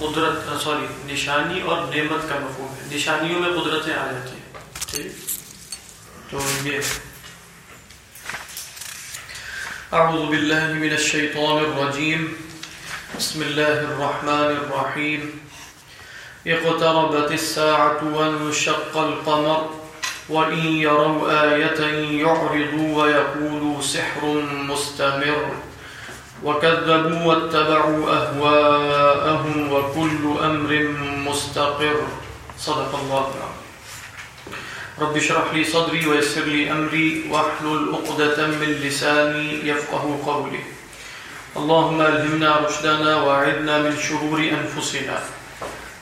قدرت سوری، نشانی اور نعمت کا مفہوم ہے۔ نشانیوں میں قدرتیں آ جاتی ہیں۔ ٹھیک؟ تو یہ اعوذ باللہ من الشیطان الرجیم۔ بسم اللہ الرحمن الرحیم۔ اقتربت الساعة وانشق القمر وإن يروا آية يعرضوا ويقولوا سحر مستمر۔ وكذبوا واتبعوا أهواءهم وكل أمر مستقر صدق الله العظيم رب اشرح لي صدري ويسر لي أمري واحلل عقدة من لساني يفقه قولي. اللهم ألهمنا رشدنا وأعذنا من شرور أنفسنا.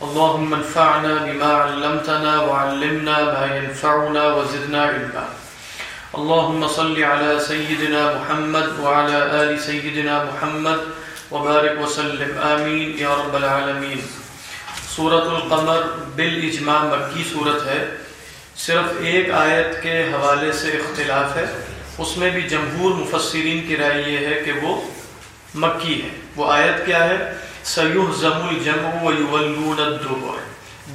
اللهم انفعنا بما علمتنا وعلمنا ما ينفعنا وزدنا علما. اللهم صل على سيدنا محمد وعلى آل سيدنا محمد وبارك وسلم. آمين. يا رب العالمين. سورة القمر بالاجماع مکی صورت ہے. صرف ایک آیت کے حوالے سے اختلاف ہے. اس میں بھی جمہور مفسرین کی رائے یہ ہے کہ وہ مکی ہے. وہ آیت کیا ہے؟ سیوح زم الجم و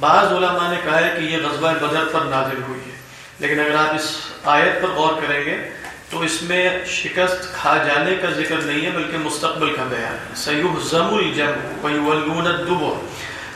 بعض علماء نے کہا ہے کہ یہ غزوہ بدر پر نازل ہوئی ہے. لیکن اگر آپ اس آیت پر غور کریں گے تو اس میں شکست کھا جانے کا ذکر نہیں ہے، بلکہ مستقبل کا بیان ہے۔ سیوح زم الجم و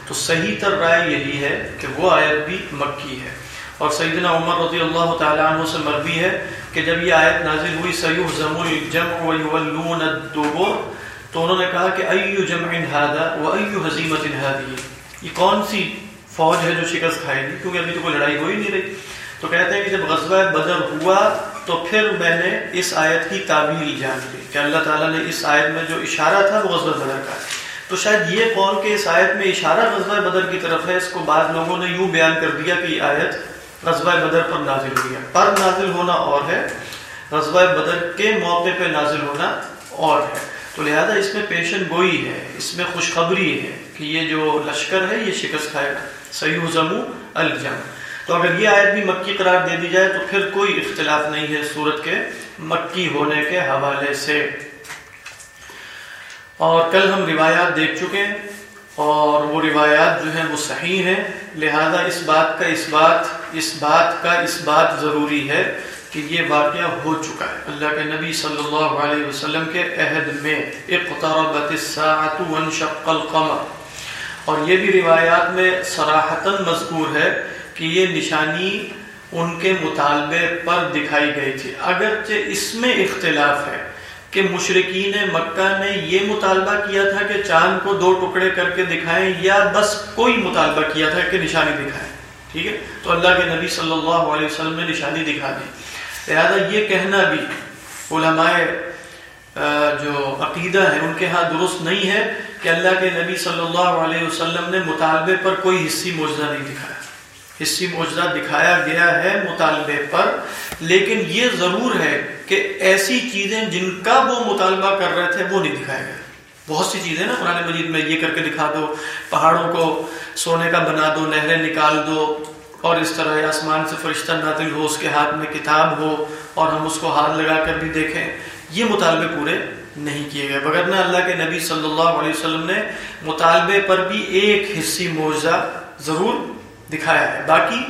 تو صحیح تر رائے یہی ہے کہ وہ آیت بھی مکی ہے۔ اور سیدنا عمر رضی اللہ تعالیٰ عنہ سے مربی ہے کہ جب یہ آیت نازل ہوئی سیوح زم الجم و تو انہوں نے کہا کہ ایو جمع ہادا و ایو حزیمت ہادی یہ کون سی فوج ہے جو شکست کھائے گی؟ کیونکہ ابھی تو کوئی لڑائی ہو ہی نہیں رہی۔ تو کہتے ہیں کہ جب غزوہ بدر ہوا تو پھر میں نے اس آیت کی تعبیر جان لی کہ اللہ تعالیٰ نے اس آیت میں جو اشارہ تھا وہ غزوہ بدر کا تو شاید یہ قول کہ اس آیت میں اشارہ غزوہ بدر کی طرف ہے، اس کو بعض لوگوں نے یوں بیان کر دیا کہ یہ آیت غزوہ بدر پر نازل ہوئی ہے۔ پر نازل ہونا اور ہے، غزوہ بدر کے موقع پہ نازل ہونا اور ہے۔ تو لہذا اس میں پیشن گوئی ہے، اس میں خوشخبری ہے کہ یہ جو لشکر ہے، یہ شکست کھائے گا۔ سیو زمو الجم تو اگر یہ آیت بھی مکی قرار دے دی جائے تو پھر کوئی اختلاف نہیں ہے سورت کے مکی ہونے کے حوالے سے۔ اور کل ہم روایات دیکھ چکے ہیں اور وہ روایات جو ہیں وہ صحیح ہیں، لہذا اس بات کا اس بات اس بات کا اس بات ضروری ہے کہ یہ واقعہ ہو چکا ہے۔ اللہ کے نبی صلی اللہ علیہ وسلم کے عہد میں، اقتربت الساعة وانشق القمر۔ اور یہ بھی روایات میں صراحتاً مذکور ہے کہ یہ نشانی ان کے مطالبے پر دکھائی گئی تھی۔ اگرچہ اس میں اختلاف ہے کہ مشرقین مکہ نے یہ مطالبہ کیا تھا کہ چاند کو دو ٹکڑے کر کے دکھائیں یا بس کوئی مطالبہ کیا تھا کہ نشانی دکھائیں، ٹھیک ہے؟ تو اللہ کے نبی صلی اللہ علیہ وسلم نے نشانی دکھا دی۔ لہذا یہ کہنا بھی علماء جو عقیدہ ہے، ان کے ہاں درست نہیں ہے کہ اللہ کے نبی صلی اللہ علیہ وسلم نے مطالبے پر کوئی حصی موجودہ نہیں دکھایا۔ حصی موجودہ دکھایا گیا ہے مطالبے پر، لیکن یہ ضرور ہے کہ ایسی چیزیں جن کا وہ مطالبہ کر رہے تھے، وہ نہیں دکھایا گیا بہت سی چیزیں نا قرآن مجید میں، یہ کر کے دکھا دو، پہاڑوں کو سونے کا بنا دو، نہریں نکال دو، اور اس طرح آسمان سے فرشتہ نازل ہو، اس کے ہاتھ میں کتاب ہو، اور ہم اس کو ہاتھ لگا کر بھی دیکھیں۔ یہ مطالبے پورے نہیں کیے گئے۔ بغیر نہ اللہ کے نبی صلی اللہ علیہ وسلم نے مطالبے پر بھی ایک حصی معجزہ ضرور دکھایا ہے۔ باقی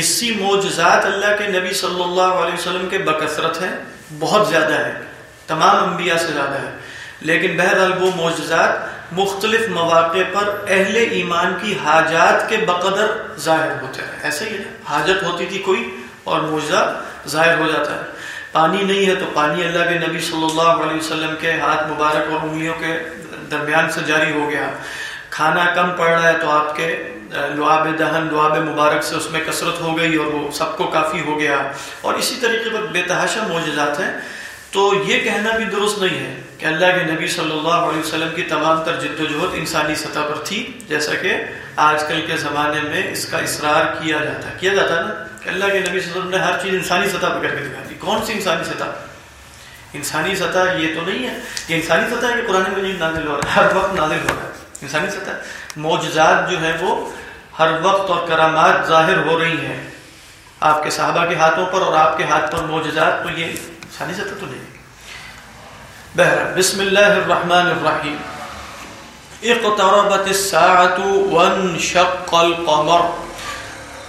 حصی معجزات اللہ کے نبی صلی اللہ علیہ وسلم کے بکثرت ہیں، بہت زیادہ ہے تمام انبیاء سے زیادہ ہے لیکن بہرحال وہ معجزات مختلف مواقع پر اہل ایمان کی حاجات کے بقدر ظاہر ہوتے ہیں۔ ایسے ہی حاجت ہوتی تھی کوئی اور معجزہ ظاہر ہو جاتا ہے۔ پانی نہیں ہے تو پانی اللہ کے نبی صلی اللہ علیہ وسلم کے ہاتھ مبارک اور انگلیوں کے درمیان سے جاری ہو گیا۔ کھانا کم پڑ رہا ہے تو آپ کے لعاب دہن، لعاب مبارک سے اس میں کثرت ہو گئی اور وہ سب کو کافی ہو گیا۔ اور اسی طریقے پر بے تحاشا معجزات ہیں۔ تو یہ کہنا بھی درست نہیں ہے کہ اللہ کے نبی صلی اللہ علیہ وسلم کی تمام تر جد و جہد انسانی سطح پر تھی، جیسا کہ آج کل کے زمانے میں اس کا اصرار کیا جاتا کیا جاتا نا؟ کہ اللہ کے نبی صلی اللہ علیہ وسلم نے ہر چیز انسانی سطح پہ کر کے دکھا دی۔ کون سی انسانی سطح؟ انسانی سطح یہ تو نہیں ہے۔ یہ انسانی سطح ہے کہ قرآن مجید نازل ہو رہا ہے، ہر وقت نازل ہو رہا ہے۔ انسانی سطح معجزات جو ہیں وہ ہر وقت اور کرامات ظاہر ہو رہی ہیں۔ آپ کے صحابہ کے ہاتھوں پر اور آپ کے ہاتھ پر معجزات تو یہ انسانی سطح تو نہیں۔ بہر بسم اللہ الرحمن الرحیم۔ اقتربت الساعة وانشق القمر۔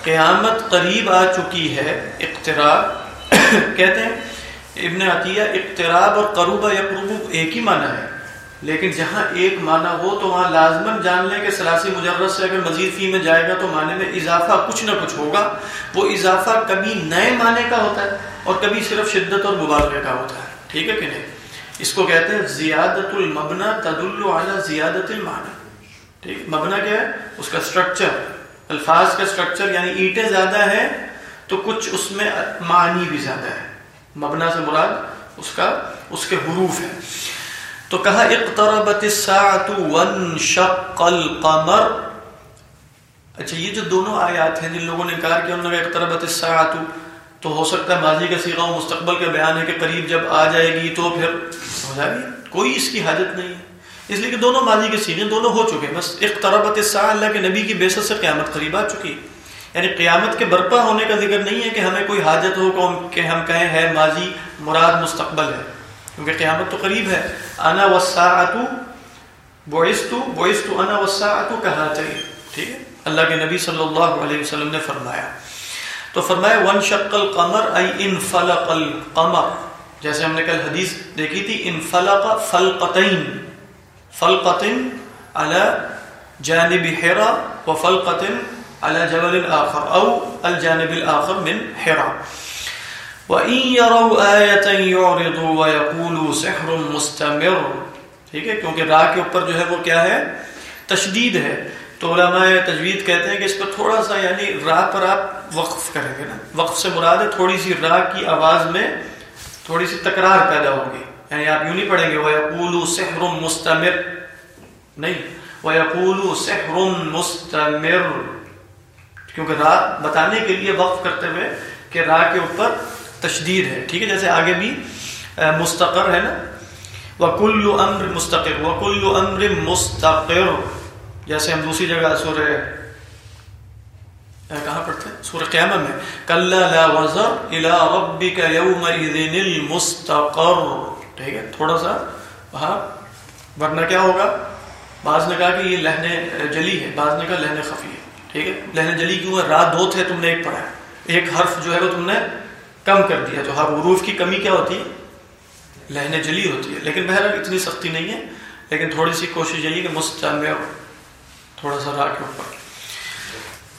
قیامت قریب آ چکی ہے، اقتراب۔ کہتے ہیں، ابن عطیہ، اقتراب اور قروبہ یقروب ایک ہی معنی ہے۔ لیکن جہاں ایک معنی ہو تو وہاں لازمن جان لیں کہ سلاسی مجرد سے اگر مزید فی میں جائے گا تو معنی میں اضافہ کچھ نہ کچھ ہوگا۔ وہ اضافہ کبھی نئے معنی کا ہوتا ہے اور کبھی صرف شدت اور مبالغے کا ہوتا ہے۔ ٹھیک ہے کہ نہیں؟ اس کو کہتے ہیں زیادت المبنا تدل علی زیادت المعنی ٹھیک؟ مبنا کیا ہے؟ اس کا سٹرکچر الفاظ کا سٹرکچر یعنی اینٹیں زیادہ ہیں تو کچھ اس میں معنی بھی زیادہ ہے۔ مبنا سے مراد اس کا، اس کے حروف ہے تو کہا، اقتربت الساعة وانشق القمر. اچھا یہ جو دونوں آیات ہیں جن لوگوں نے انکار کیا، انہوں نے اقتربت الساعة، تو ہو سکتا ہے ماضی کا سیغہ و مستقبل کا بیان ہے کہ قریب جب آ جائے گی تو پھر ہو جائے گی۔ کوئی اس کی حاجت نہیں ہے۔ اس لیے کہ دونوں ماضی کے سیغے دونوں ہو چکے بس اقتربت الساعة، اللہ کے نبی کی بیست سے قیامت قریب آ چکی یعنی قیامت کے برپا ہونے کا ذکر نہیں ہے کہ ہمیں کوئی حاجت ہو، کہ ہم کہیں ہے ماضی، مراد مستقبل ہے۔ کیونکہ قیامت تو قریب ہے۔ انا وساعتو بعثتو بعثتو انا وساعتو کہا چاہیے ٹھیک ہے؟ اللہ کے نبی صلی اللہ علیہ وسلم نے فرمایا۔ تو فرمایا ون شق القمر ای انفلق القمر۔ جیسے ہم نے کل حدیث دیکھی تھی، انفلق فلقتین۔ فلقتن على جانب حرا وفلقتن على جبل الآخر او الجانب الآخر من حرا۔ وَإِن يَرَوْا آيَةً يُعْرِضُوا وَيَقُولُوا سِحْرٌ مُسْتَمِرٌ ٹھیک ہے؟ کیونکہ راہ کے اوپر جو ہے وہ کیا ہے؟ تشدید ہے۔ تو علماء تجوید کہتے ہیں کہ اس پر تھوڑا سا یعنی راہ پر آپ وقف کریں گے نا۔ وقف سے مراد ہے تھوڑی سی راہ کی آواز میں تھوڑی سی تکرار پیدا ہوگی یعنی آپ یوں نہیں پڑھیں گے وَيَقُولُوا سِحْرٌ مُسْتَمِرٌ۔ نہیں۔ وَيَقُولُوا سِحْرٌ مُسْتَمِرٌ۔ کیونکہ راہ بتانے کے لیے وقف کرتے ہوئے کہ راہ کے اوپر تشدید ہے، ٹھیک ہے، جیسے آگے بھی مستقر ہے نا؟ وکل امر مستقر وکل امر مستقر۔ جیسے ہم دوسری جگہ سورہ کہاں پڑھتے ہیں؟ سورہ قیامہ میں۔ کلا لا وزر الى ربک یومئذ المستقر۔ ٹھیک ہے، تھوڑا سا وہاں۔ ورنہ کیا ہوگا؟ بعض نے کہا کہ یہ لہن جلی ہے، بعض نے کہا لہن خفی ہے۔ ٹھیک ہے لہن جلی کیوں ہے رات دو تھے، تم نے ایک پڑھا ہے۔ ایک حرف جو ہے وہ تم نے کم کر دیا تو ہر حروف کی کمی کیا ہوتی ہے؟ لہنے جلی ہوتی ہے۔ لیکن بہرحال اتنی سختی نہیں ہے۔ لیکن تھوڑی سی کوشش یہی کہ مستمع تھوڑا سا راہ کے اوپر۔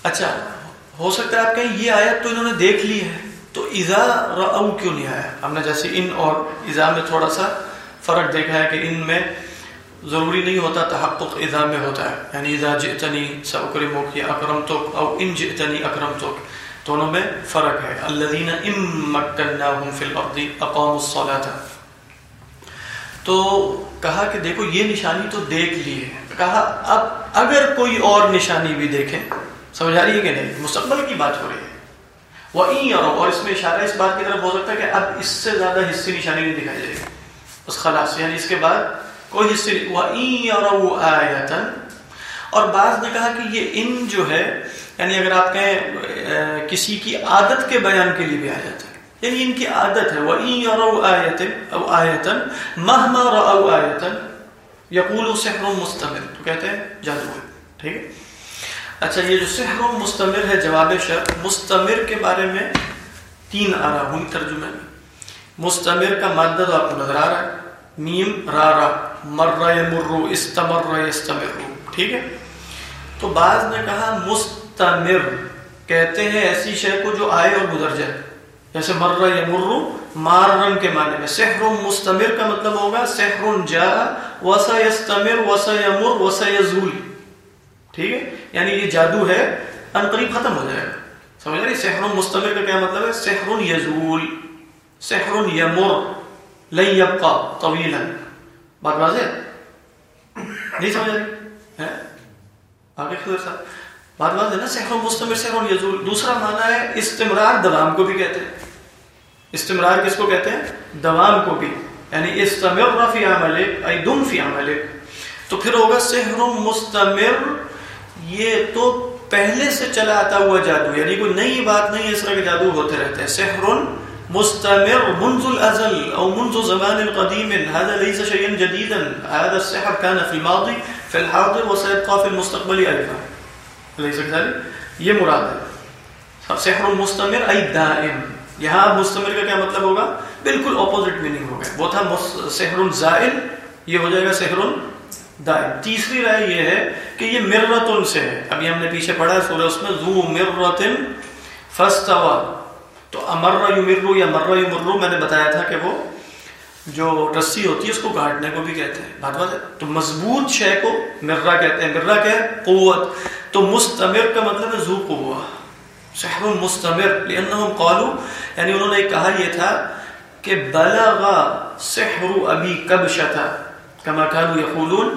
اچھا ہو سکتا ہے آپ کہیں یہ آیت تو انہوں نے دیکھ لی ہے۔ تو ایزا رعو کیوں نہیں آیا؟ ہم نے جیسے ان اور ایزا میں تھوڑا سا فرق دیکھا ہے کہ ان میں ضروری نہیں ہوتا تحقق ایزا میں ہوتا ہے۔ یعنی ایزا جئتنی سأکرمک یا اکرمتک، او ان جئتنی اکرمتک۔ دونوں میں فرق ہے۔ الذین امکناہم فی الارض اقاموا الصلاة تو کہا کہ دیکھو یہ نشانی تو دیکھ لی ہے۔ کہا اب اگر کوئی اور نشانی بھی دیکھیں سمجھ آ رہی ہے کہ نہیں؟ مستقبل کی بات ہو رہی ہے۔ وَإِن اور اس میں اشارہ اس بات کی طرف ہو سکتا ہے کہ اب اس سے زیادہ حصے نشانی نہیں دکھائی جائے گی۔ بس خلاص یعنی اس کے بعد کوئی حصے وَإِن يَرَوْا آیَةً۔ اور بعض نے کہا کہ یہ ان جو ہے یعنی اگر آپ کہیں کسی کی عادت کے بیان کے لیے بھی آ جاتا ہے۔ یعنی ان کی عادت ہے، وَإِن يَرَوْا آیَةً او آیَةً مَهْمَا رَأَوْا آیَةً يَقُولُ سِحْرٌ مُسْتَمِرٌ۔ تو کہتے ہیں، جادو ہے۔ ٹھیک ہے؟ اچھا یہ جو سحر مستمر ہے، جواب شرط مستمر کے بارے میں تین آ رہا ہوئی ترجمے میں مستمر کا مادہ تو آپ کو نظر آ رہا ہے۔ میم را را مر یمر استمر یستمر ٹھیک ہے؟ تو بعض نے کہا، مست مستمر، کہتے ہیں ایسی شے کو جو آئے اور گزر جائے۔ جیسے مر یمر مار رنگ کے معنی میں، سحر مستمر کا مطلب ہوگا سحر جا وسا یستمر وسا یمر وسا یزول ٹھیک ہے؟ یعنی یہ جادو ہے ان قریب ختم ہو جائے۔ گا سمجھ رہے سحر مستمر کا کیا مطلب ہے؟ سحر یزول، سحر یمر، لن یبقا طویلا۔ بات واضح نہیں سمجھ رہی؟ ہے آگے خضر صاحب بات واضح نا سحر مستمر سحر یزول دوسرا معنی ہے استمرار دوام کو بھی کہتے ہیں۔ استمرار کس کو کہتے ہیں؟ دوام کو بھی۔ یعنی استمر فی عملک ای فی عملک تو پھر ہوگا سحر مستمر۔ یہ تو پہلے سے چلا آتا ہوا جادو یعنی کوئی نئی بات نہیں اس طرح کے جادو ہوتے رہتے ہیں۔ سحر مستمر منذ الازل او منذ زمان قدیم۔ هذا ليس شيئا جديدا۔ هذا السحر كان في الماضي فی الحاضر، وسيبقى في المستقبل ايضا ليس كذلك یہ مراد ہے۔ سحر مستمر ای دائم۔ یہاں مستمر کا کیا مطلب ہوگا؟ بالکل اپوزٹ میننگ ہوگا۔ وہ تھا سحر زائل، یہ ہو جائے گا سحر دائم۔ تیسری رائے یہ ہے کہ یہ مرتن سے ہے۔ ابھی ہم نے پیچھے پڑھا ہے سورہ اس میں، ذو مرتن فاستوى۔ تو امر یمرو یا مر یمرو، میں نے بتایا تھا کہ وہ جو رسی ہوتی ہے، اس کو گاڑنے کو بھی کہتے ہیں۔ بات بات ہے۔ تو مضبوط شے کو مرہ کہتے ہیں۔ مرہ کیا ہے؟ قوت۔ تو مستمر کا مطلب ہے ذو قوہ سحر مستمر۔ لانهم قالوا یعنی انہوں نے کہا یہ تھا کہ بلغ سحر ابی کبشتا کما كانوا يقولون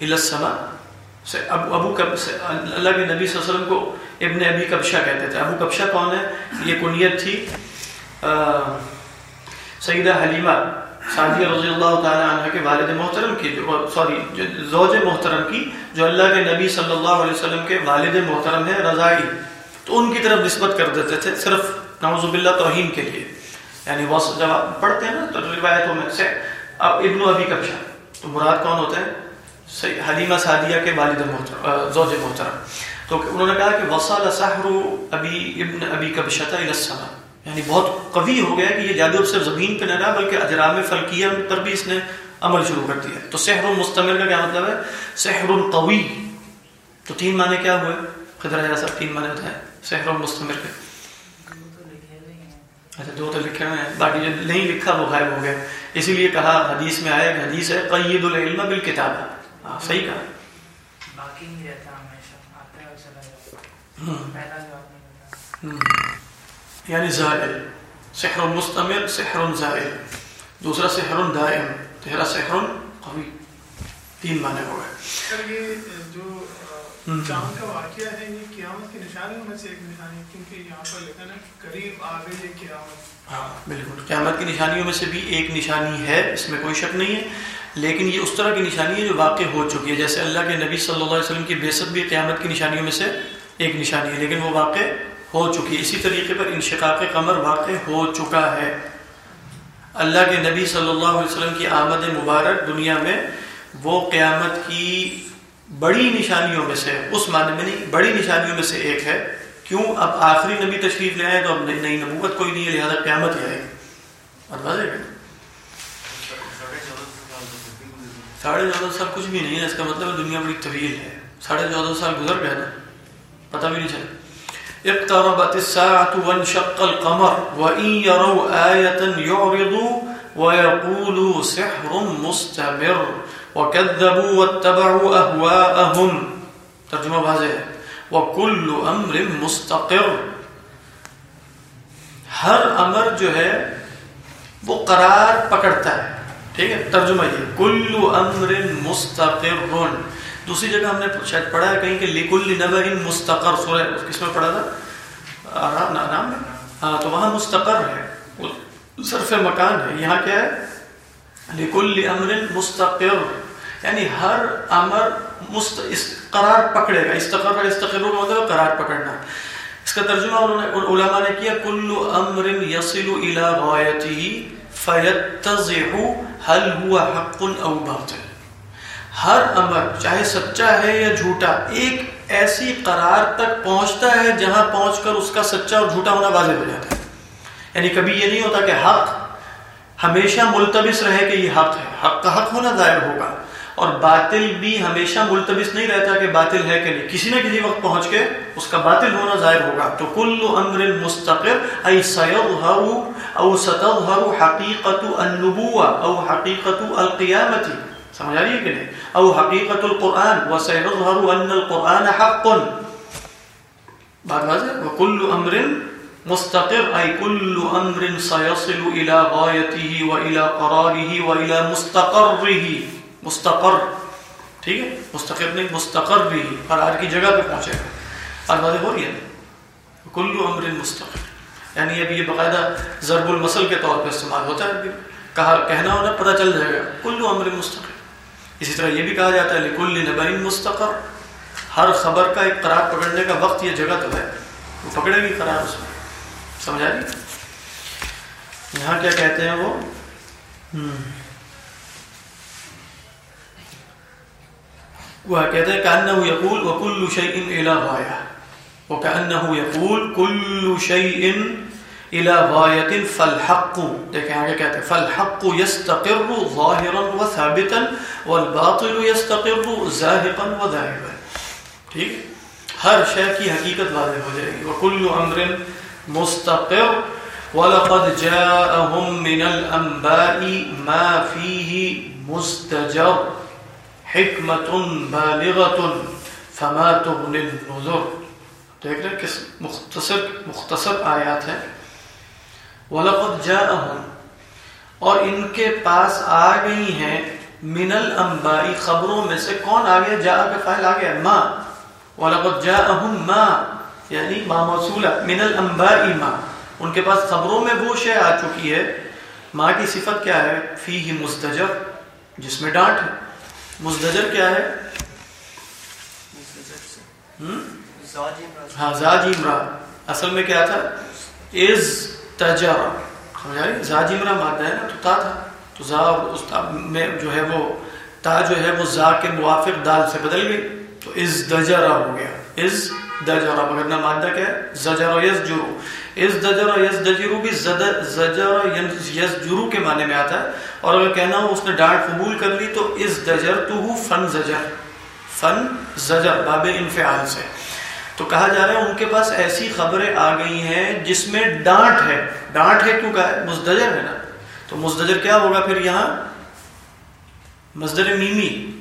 الى السماء۔ ابو ابو اللہ کے نبی صلی اللہ علیہ وسلم کو ابن ابی کبشہ کہتے تھے۔ ابو کبشہ کون ہے؟ یہ کنیت تھی سیدہ حلیمہ سعدیہ رضی اللہ تعالی عنہ کے والد محترم کی جو سوری زوج محترم کی جو اللہ کے نبی صلی اللہ علیہ وسلم کے والد محترم ہے رضائی، تو ان کی طرف نسبت کر دیتے تھے صرف نعوذ باللہ توہین کے لیے۔ یعنی وہ جب آپ پڑھتے ہیں نا، تو روایتوں میں سے اب ابن ابی کبشہ، تو مراد کون ہوتا ہے حلیمہ سعدیہ کے والد محترم زوج محترم۔ تو انہوں نے کہا کہ وصل سحر ابی ابن ابی کبشتہ الى یعنی بہت قوی ہو گیا کہ یہ جادو صرف زمین پہ نہ رہا، بلکہ اجرام فلکیہ پر بھی اس نے عمل شروع کر دیا تو سحر مستمر کا کیا مطلب ہے؟ سحر قوی تو تین معنی کیا ہوئے؟ خضر جیسا تین معنی ہوتا ہے سحر مستمر کے۔ اچھا دو تو لکھے ہوئے ہیں۔ باقی جو نہیں لکھا وہ غائب ہو گیا۔ اسی لیے کہا حدیث میں آیا کہ حدیث ہے قید العلم بالکتاب۔ ہاں صحیح کہا۔ باقی نہیں رہتا ہمیشہ ہے یعنی زائل۔ سحر مستمر سحر زائل۔ دوسرا سحر دائم۔ تیرا سحر قوی تین معنی ہو گئے سر یہ جو چاند کا واقعہ ہے یہ قیامت کی نشانیوں میں سے ایک نشانی ہے کیونکہ یہاں پر لکھا نا قریب آگے یہ قیامت۔ ہاں بالکل۔ قیامت کی نشانیوں میں سے بھی ایک نشانی ہے اس میں کوئی شک نہیں ہے لیکن یہ اس طرح کی نشانی ہے جو واقع ہو چکی ہے۔ جیسے اللہ کے نبی صلی اللہ علیہ وسلم کی بیست بھی قیامت کی نشانیوں میں سے ایک نشانی ہے لیکن وہ واقع ہو چکی ہے۔ اسی طریقے پر انشقاق قمر واقع ہو چکا ہے۔ اللہ کے نبی صلی اللہ علیہ وسلم کی آمد مبارک دنیا میں وہ قیامت کی بڑی نشانیوں میں سے، اس معنی میں نہیں، بڑی نشانیوں میں سے ایک ہے۔ کیوں؟ اب آخری نبی تشریف لے آئے تو اب نئی نبوت کوئی نہیں ہے، لہٰذا قیامت ہی آئے اور واضح ہے ساڑھے چودہ سال کچھ بھی نہیں ہے، اس کا مطلب دنیا بڑی طویل ہے۔ ساڑھے چودہ سال گزر گئے نا، پتہ بھی نہیں چلا۔ اقتربت الساعة وانشق القمر وإن يروا آية يعرضوا ويقولوا سحر مستمر وكذبوا واتبعوا أهواءهم. ترجمة بهذا وكل أمر مستقر. ہر امر جو ہے، وہ قرار پکڑتا ہے. ٹھیک ہے؟ ترجمہ یہ کل امر مستقر. دوسری جگہ ہم نے شاید پڑھا ہے کہیں کہ لکل نبر مستقر، سورہ کس میں پڑھا تھا؟ نام میں ہاں تو وہاں مستقر ہے۔ صرف مکان ہے۔ یہاں کیا ہے؟ لکل امر مستقر۔ یعنی ہر امر مست قرار پکڑے گا۔ استقر استقر مطلب قرار پکڑنا۔ اس کا ترجمہ انہوں نے علماء نے کیا، کل امر یصل الى غایته فیتضح هل هو حق او باطل؟ ہر امر، چاہے سچا ہے یا جھوٹا، ایک ایسی قرار تک پہنچتا ہے جہاں پہنچ کر اس کا سچا اور جھوٹا ہونا واضح ہو جاتا ہے۔ یعنی کبھی یہ نہیں ہوتا کہ حق، ہمیشہ ملتبس رہے کہ یہ حق ہے۔ حق کا حق ہونا ظاہر ہوگا۔ اور باطل بھی ہمیشہ ملتبس نہیں رہتا کہ باطل ہے کہ نہیں۔ کسی نہ کسی وقت پہنچ کے اس کا باطل ہونا ظاہر ہوگا۔ تو کل امر مستقر، ای سیظہر او ستظہر حقیقت النبوہ، او حقیقت القیامت سمجھ آ رہی ہے کہ نہیں؟ او حقیقت القرآن و ان القرآن حق. بات واضح وکل امر مستقر، ای کل امر سیصل الى غایته و الى قراره و الى مستقره مستقر، ٹھیک ہے؟ مستقر نہیں مستقر بھی قرار کی جگہ پہ پہنچے گا۔ اور واضح ہو رہی ہے؟ کلو امر مستقر یعنی اب یہ باقاعدہ ضرب المسل کے طور پہ استعمال ہوتا ہے۔ کہا کہنا ہونا پتہ چل جائے گا۔ کلو امر مستقر۔ اسی طرح یہ بھی کہا جاتا ہے، لکل نبین مستقر۔ ہر خبر کا ایک قرار پکڑنے کا وقت یہ جگہ تو ہے۔ وہ پکڑے گی قرار اس میں۔ سمجھا رہی یہاں کیا کہتے ہیں وہ؟ وہ کہتے ہیں کانه یقول وكل شيء الى غایہ وكانه يقول كل شيء الى غایت فالحق. دیکھیں آگے کہتے ہیں؟ فالحق يستقر ظاهرا وثابتا والباطل يستقر زاهقا وذاهبا ٹھیک؟ ہر شے کی حقیقت واضح ہو جائے گی. وكل امر مستقر ولقد جاءهم من الانباء ما فيه مزدجر حکمت بالغت فما تغنی النذر. دیکھ رہے کس مختصر مختصر آیات ہیں. وَلَقَدْ جَاءَهُمْ اور ان کے پاس آ گئی ہیں من الانبائی خبروں میں سے کون آ گیا؟ جا کا فائل آ گیا ما وَلَقَدْ جَاءَهُمْ ما یعنی ما موصولہ من الانبائی ما ان کے پاس خبروں میں وہ شے آ چکی ہے۔ ما کی صفت کیا ہے؟ فی مستجر جس میں ڈانٹ ہے۔ مزدجر کیا ہے؟ ہاں زاج امرا اصل میں کیا تھا؟ از۔ تجرا سمجھا رہی؟ زاج جی امرا مادہ ہے نا، تو تا تھا۔ تو زا اور اس تا میں جو ہے وہ، تا جو ہے وہ زا کے موافق دال سے بدل گئی۔ تو از دجرا ہو گیا۔ از دجرا مگر مادہ کیا ہے؟ زجر یز جرو از دجر یز دجرو بھی زجر یز جرو کے معنی میں آتا ہے۔ اور اگر کہنا ہو اس نے ڈانٹ قبول کر لی، تو از دجر تو ہو فن زجر۔ فن زجر، باب انفعال سے۔ تو کہا جا رہا ہے ان کے پاس ایسی خبریں آ گئی ہیں جس میں ڈانٹ ہے۔ ڈانٹ ہے کیوں کہا ہے؟ مزدجر ہے نا۔ تو مزدجر کیا ہوگا پھر یہاں؟ مزدر میمی۔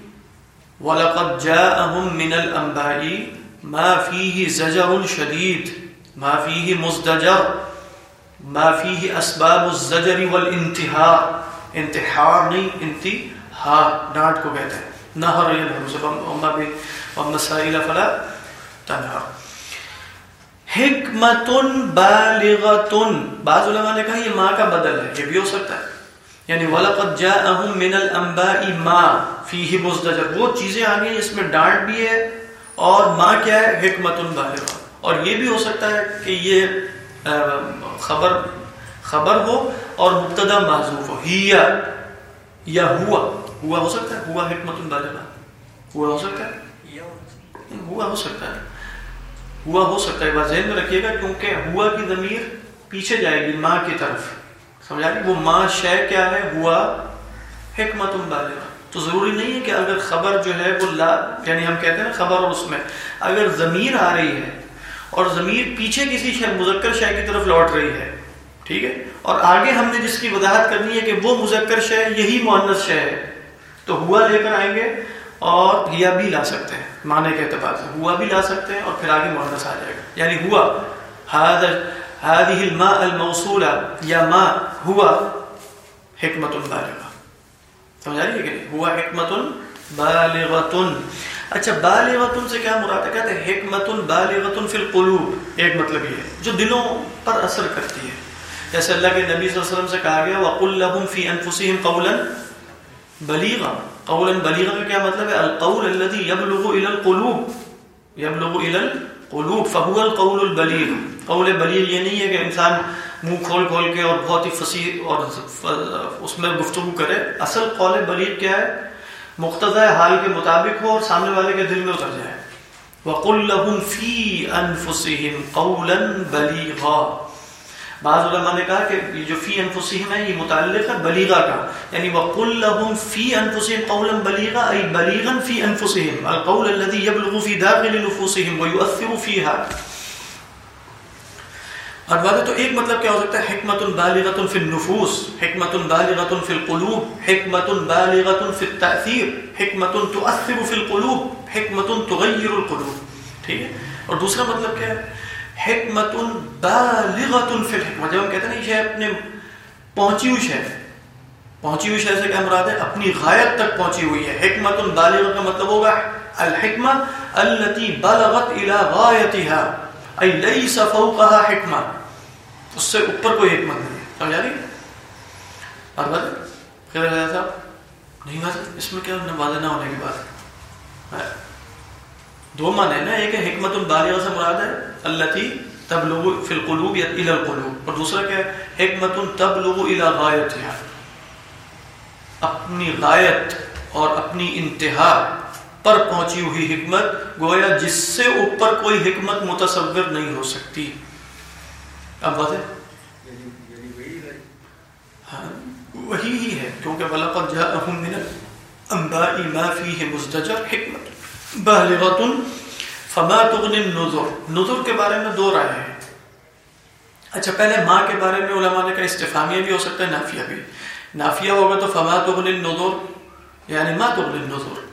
وَلَقَدْ جَاءَهُمْ مِنَ الْأَنْبَاءِ مَا فِيهِ زَجَرٌ شَدِيدٌ۔ ما فيه مزدجر۔ ما فيه اسباب الزجر والانتحار انتحار نہیں، انتحار۔ ڈانٹ کو کہتے ہیں۔ نہر یہ سب اما بھی اما سائل فلا تنہر حکمت بالغت بعض علماء نے کہا یہ ماں کا بدل ہے یہ بھی ہو سکتا ہے۔ یعنی وَلَقَدْ جَاءَهُمْ مِنَ الْأَنْبَاءِ مَا فِيهِ مُزْدَجَرْ۔ وہ چیزیں آگئی اس میں ڈانٹ بھی ہے اور ماں کیا ہے؟ حکمت بالغت اور یہ بھی ہو سکتا ہے کہ یہ خبر خبر ہو اور مبتدا معذوف ہو۔ ہی یا ہوا۔ ہوا ہو سکتا ہے؟ ہوا حکمت بالغہ۔ ہوا ہو سکتا ہے؟ ہوا ہو سکتا ہے۔ ہوا ہو سکتا ہے بات ذہن میں رکھیے گا، کیونکہ ہوا کی ضمیر پیچھے جائے گی، ماں کی طرف۔ سمجھا گی وہ ماں شے کیا ہے؟ ہوا حکمت بالغہ تو ضروری نہیں ہے کہ اگر خبر جو ہے وہ لا یعنی ہم کہتے ہیں نا خبر اور اس میں، اگر ضمیر آ رہی ہے اور ضمیر پیچھے کسی شے، مذکر شے کی طرف لوٹ رہی ہے، ٹھیک ہے؟ اور آگے ہم نے جس کی وضاحت کرنی ہے کہ وہ مذکر شے، یہی مونس شے ہے، تو ہوا لے کر آئیں گے۔ اور ہیا بھی لا سکتے ہیں، معنی کے اعتبار سے۔ ہوا بھی لا سکتے ہیں اور پھر آگے مونس آ جائے گا۔ یعنی ہوا۔ هذه الماء الموصولة یا ما ہوا حکمت بالغہ۔ سمجھا رہی ہے کہ ہوا حکمت بالغتن۔ اچھا بالغتن سے کیا مراد ہے؟ کہتے ہیں حکمت بالغتن فی القلوب۔ ایک مطلب یہ ہے، جو دلوں پر اثر کرتی ہے۔ جیسے اللہ کے نبی صلی اللہ علیہ وسلم سے کہا گیا، وَقُلْ لَهُمْ فِي أَنفُسِهِمْ قَوْلًا بَلِيغًا۔ قولا بلیغا کا کیا مطلب ہے؟ القول الذي يبلغ الى القلوب. يبلغ الى القلوب، فهو القول البلیغ. قول بلیغ یہ نہیں ہے کہ انسان منہ کھول کھول کے اور بہت ہی فصیح اور اس میں گفتگو کرے. اصل قول بلیغ کیا ہے؟ مقتضى حال کے مطابق ہو اور سامنے والے کے دل میں اتر جائے. وَقُلْ لَهُمْ فِي أَنفُسِهِمْ قَوْلًا بَلِيغًا. بعض علماء نے کہا کہ یہ جو فی انفسهم ہے، یہ متعلق ہے بلیغا کا۔ یعنی وَقُلْ لَهُمْ فِي أَنفُسِهِمْ قَوْلًا بَلِيغًا، أي بَلِيغًا فِي أَنفُسِهِمْ۔ الْقَوْلَ الَّذِي يَبْلُغُ فِي دَاخِلِ نُفُوسِهِمْ وَيُؤَثِّرُ فِيهَا۔ اور بات تو ایک مطلب کیا ہو سکتا ہے؟ حکمت بالغت فی النفوس، حکمت بالغت فی القلوب، حکمت بالغت فی التأثیر حکمت تؤثر فی القلوب، حکمت تغیر القلوب۔ ٹھیک ہے؟ اور دوسرا مطلب کیا ہے؟ حکمت بالغت فی الحکمت۔ جب ہم کہتے ہیں نا یہ اپنے پہنچی ہوئی شے پہنچی ہوئی شے سے کیا مراد ہے؟ اپنی غایت تک پہنچی ہوئی ہے۔ حکمت بالغت کا مطلب ہوگا الحکمہ التي بلغت الى غایتها ای لیس فوقها حکمہ۔ اس سے اوپر کوئی حکمت نہیں ہے۔ سمجھا رہی؟ اور بات خیر ہے صاحب، نہیں بات اس میں کیا واضح نہ ہونے کی بات ہے؟ دو معنی نا، ایک ہے حکمت بالغہ سے مراد ہے اللہ کی تبلغ فی القلوب یا الى القلوب۔ اور دوسرا کیا ہے؟ حکمت تبلغ الى غایتها اپنی غایت اور اپنی انتہا پر پہنچی ہوئی حکمت، گویا جس سے اوپر کوئی حکمت متصور نہیں ہو سکتی۔ اب بات ہے؟ ہاں، وہی ہی ہے، کیونکہ وَلَقَدْ جَاءَهُم مِّنَ الْأَنبَاءِ مَا فِيهِ مُزْدَجَرْ حِكْمَةٌ بَالِغَةٌ فَمَا تُغْنِ النُّذُرْ نذر۔ کے بارے میں دو رائے ہیں۔ اچھا پہلے ماں کے بارے میں علماء نے کہا استفامیہ بھی ہو سکتا ہے، نافیہ بھی۔ نافیہ ہوگا تو فما تغنی النذر یعنی ما تغنی النذر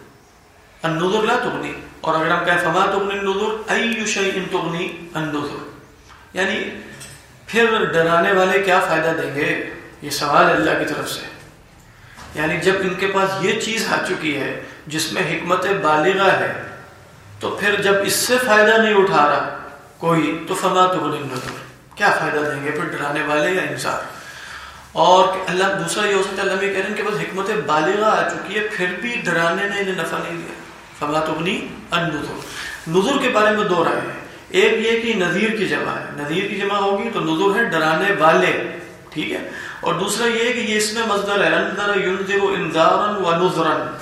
النذر لا تغنی۔ اور اگر ہم کہیں فما تغنی النذر ای شیء تغنی النذر۔ یعنی پھر ڈرانے والے کیا فائدہ دیں گے؟ یہ سوال اللہ کی طرف سے۔ یعنی جب ان کے پاس یہ چیز آ چکی ہے جس میں حکمت بالغہ ہے، تو پھر جب اس سے فائدہ نہیں اٹھا رہا، کوئی تو فما تغنی کیا فائدہ دیں گے پھر ڈرانے والے یا انسان؟ اور اللہ، دوسرا یہ ہو سکتا ہے، اللہ میں کہہ رہے ہیں کہ بس حکمت بالغہ آ چکی ہے، پھر بھی ڈرانے نے انہیں نفع نہیں دیا۔ فما تغنی النذر۔ نذر کے بارے میں دو رائے ہیں۔ ایک یہ کہ نذیر کی جمع ہے۔ نذیر کی جمع ہوگی تو نذر ہے ڈرانے والے، ٹھیک ہے؟ اور دوسرا یہ کہ یہ اس میں مصدر ہے، انذر ينذر انذارا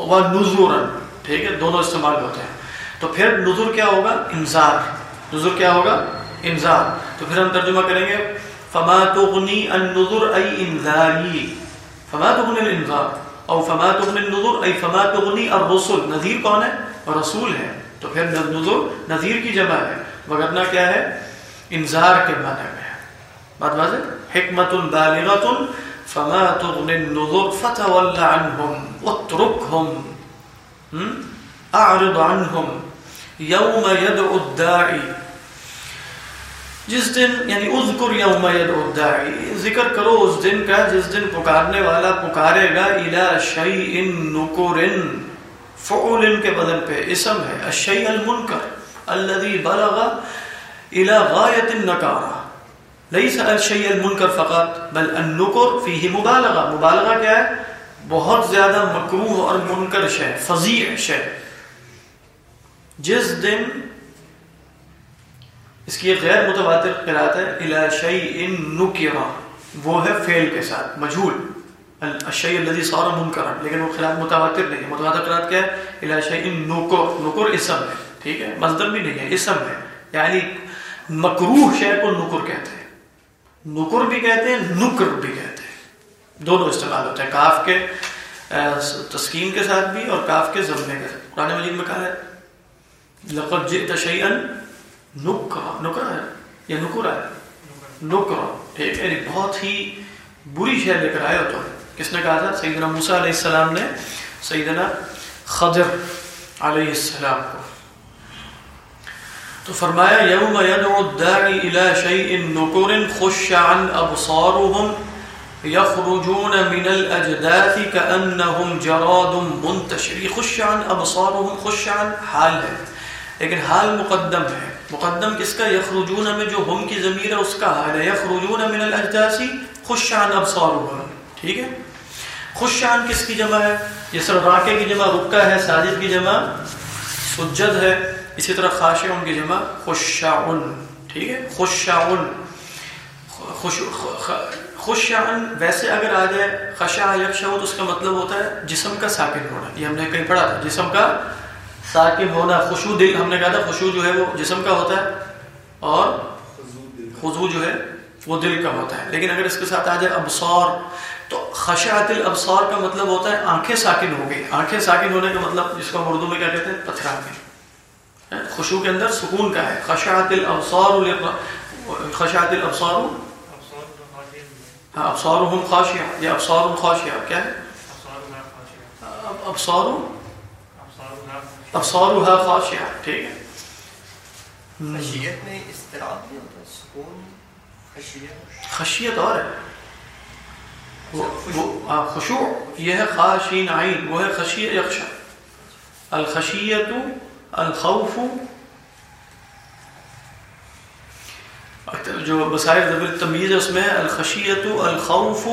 ونذرا ونذرا ٹھیک ہے، دونوں استعمال ہوتے ہیں۔ تو پھر نذر کیا ہوگا؟ انذار۔ نذر کیا ہوگا؟ انذار۔ تو پھر ہم ترجمہ کریں گے، فما تغنی النذر ای انذاری فما تغنی الانذار او فما تغنی النذر ای فما تغنی الرسل۔ نذیر کون ہے؟ رسول ہے۔ تو پھر نذر نذیر کی جمع ہے۔ وگرنہ کیا ہے؟ انذار کے معنی میں ہے۔ بات واضح؟ حکمت بالغت فما تغنی النذر، فتول عنهم۔ واتركهم اعرض عنهم يوم يدعو الداعي. جس دن یعنی اذکر یوم یدعو الداعی ذکر کرو اس دن کا جس دن پکارنے والا پکارے گا الى شیء نکر فعول کے بدل پہ، اسم ہے الشیء المنکر، الذي بلغ الى غایت النکارہ. لیس الشیء المنکر فقط، بل النکر فیہ مبالغہ. مبالغہ کیا ہے؟ بہت زیادہ مکروہ اور منکر شے فضیع شے۔ جس دن اس کی ایک غیر متواتر قرات ہے، الى شیء نکرا وہ ہے فعل کے ساتھ، مجھول۔ الشیء الذي صار منکرا لیکن وہ قرات متواتر نہیں ہے۔ متواتر قرات کیا ہے؟ الى شیء نکر نکر اسم ہے، ٹھیک ہے؟ مصدر بھی نہیں ہے، اسم ہے۔ یعنی مکروہ شے کو نکر کہتے ہیں۔ نکر بھی کہتے ہیں، نکر بھی کہتے ہیں۔ دونوں استعمال ہوتے ہیں کاف کے تسکین کے ساتھ بھی اور کاف کے ضمے کے ساتھ۔ قرآن مجید میں کہا ہے، لقد جئت شیئا نکرا نکرا ہے، یا نکرا ہے۔ نکرا، ٹھیک ہے یعنی بہت ہی بری شہر لے کر آئے ہو تو کس نے کہا تھا؟ سیدنا موسیٰ علیہ السلام نے، سیدنا خضر علیہ السلام کو۔ تو فرمایا، یوم یدعو الداعی الى شیء نکر خش عن ابصارهم یخرجون من الاجداث کأنهم جراد منتشر. خش عن ابصارهم خش عن حال ہے. لیکن حال مقدم ہے. مقدم کس کا؟ یخرجون میں جو ہم کی ضمیر ہے، اس کا حال ہے. یخرجون من الاجداث خشعن ابصارهم ٹھیک ہے؟ خشعن کس کی جمع ہے؟ یہ سر راکع کی جمع رکع ہے، ساجد کی جمع، سجد ہے. اسی طرح خاشعن کی جمع خشعن ٹھیک ہے؟ خشعن خشعن ویسے اگر آ جائے خشع یخشع تو اس کا مطلب ہوتا ہے جسم کا ساکن ہونا۔ یہ ہم نے کہیں پڑھا تھا، جسم کا ساکن ہونا خوشو دل، ہم نے کہا تھا خوشو جو ہے وہ جسم کا ہوتا ہے اور خضو جو ہے وہ دل کا ہوتا ہے۔ لیکن اگر اس کے ساتھ آ جائے ابصار، تو خشعت الابصار کا مطلب ہوتا ہے آنکھیں ساکن ہو گئی آنکھیں ساکن ہونے کا مطلب جس کو ہم اردو میں کیا کہتے ہیں؟ پتھرا کے خوشو کے اندر سکون کا ہے۔ خشعت الابصار خشعت الابصار ابصارهم خاشعہ یا ابصار خاشعہ کیا ہے ابصار ابصارها خاشعہ ٹھیک ہے. خشیت میں استراب نہیں ہوتا سکون خشیت؟ خشیت اور ہے. وہ خشوع. یہ ہے خاشین عین وہ ہے خشیت یخشا الخشیت الخوف جو بصائر ذبر تمیز اس میں الخشیت الخوف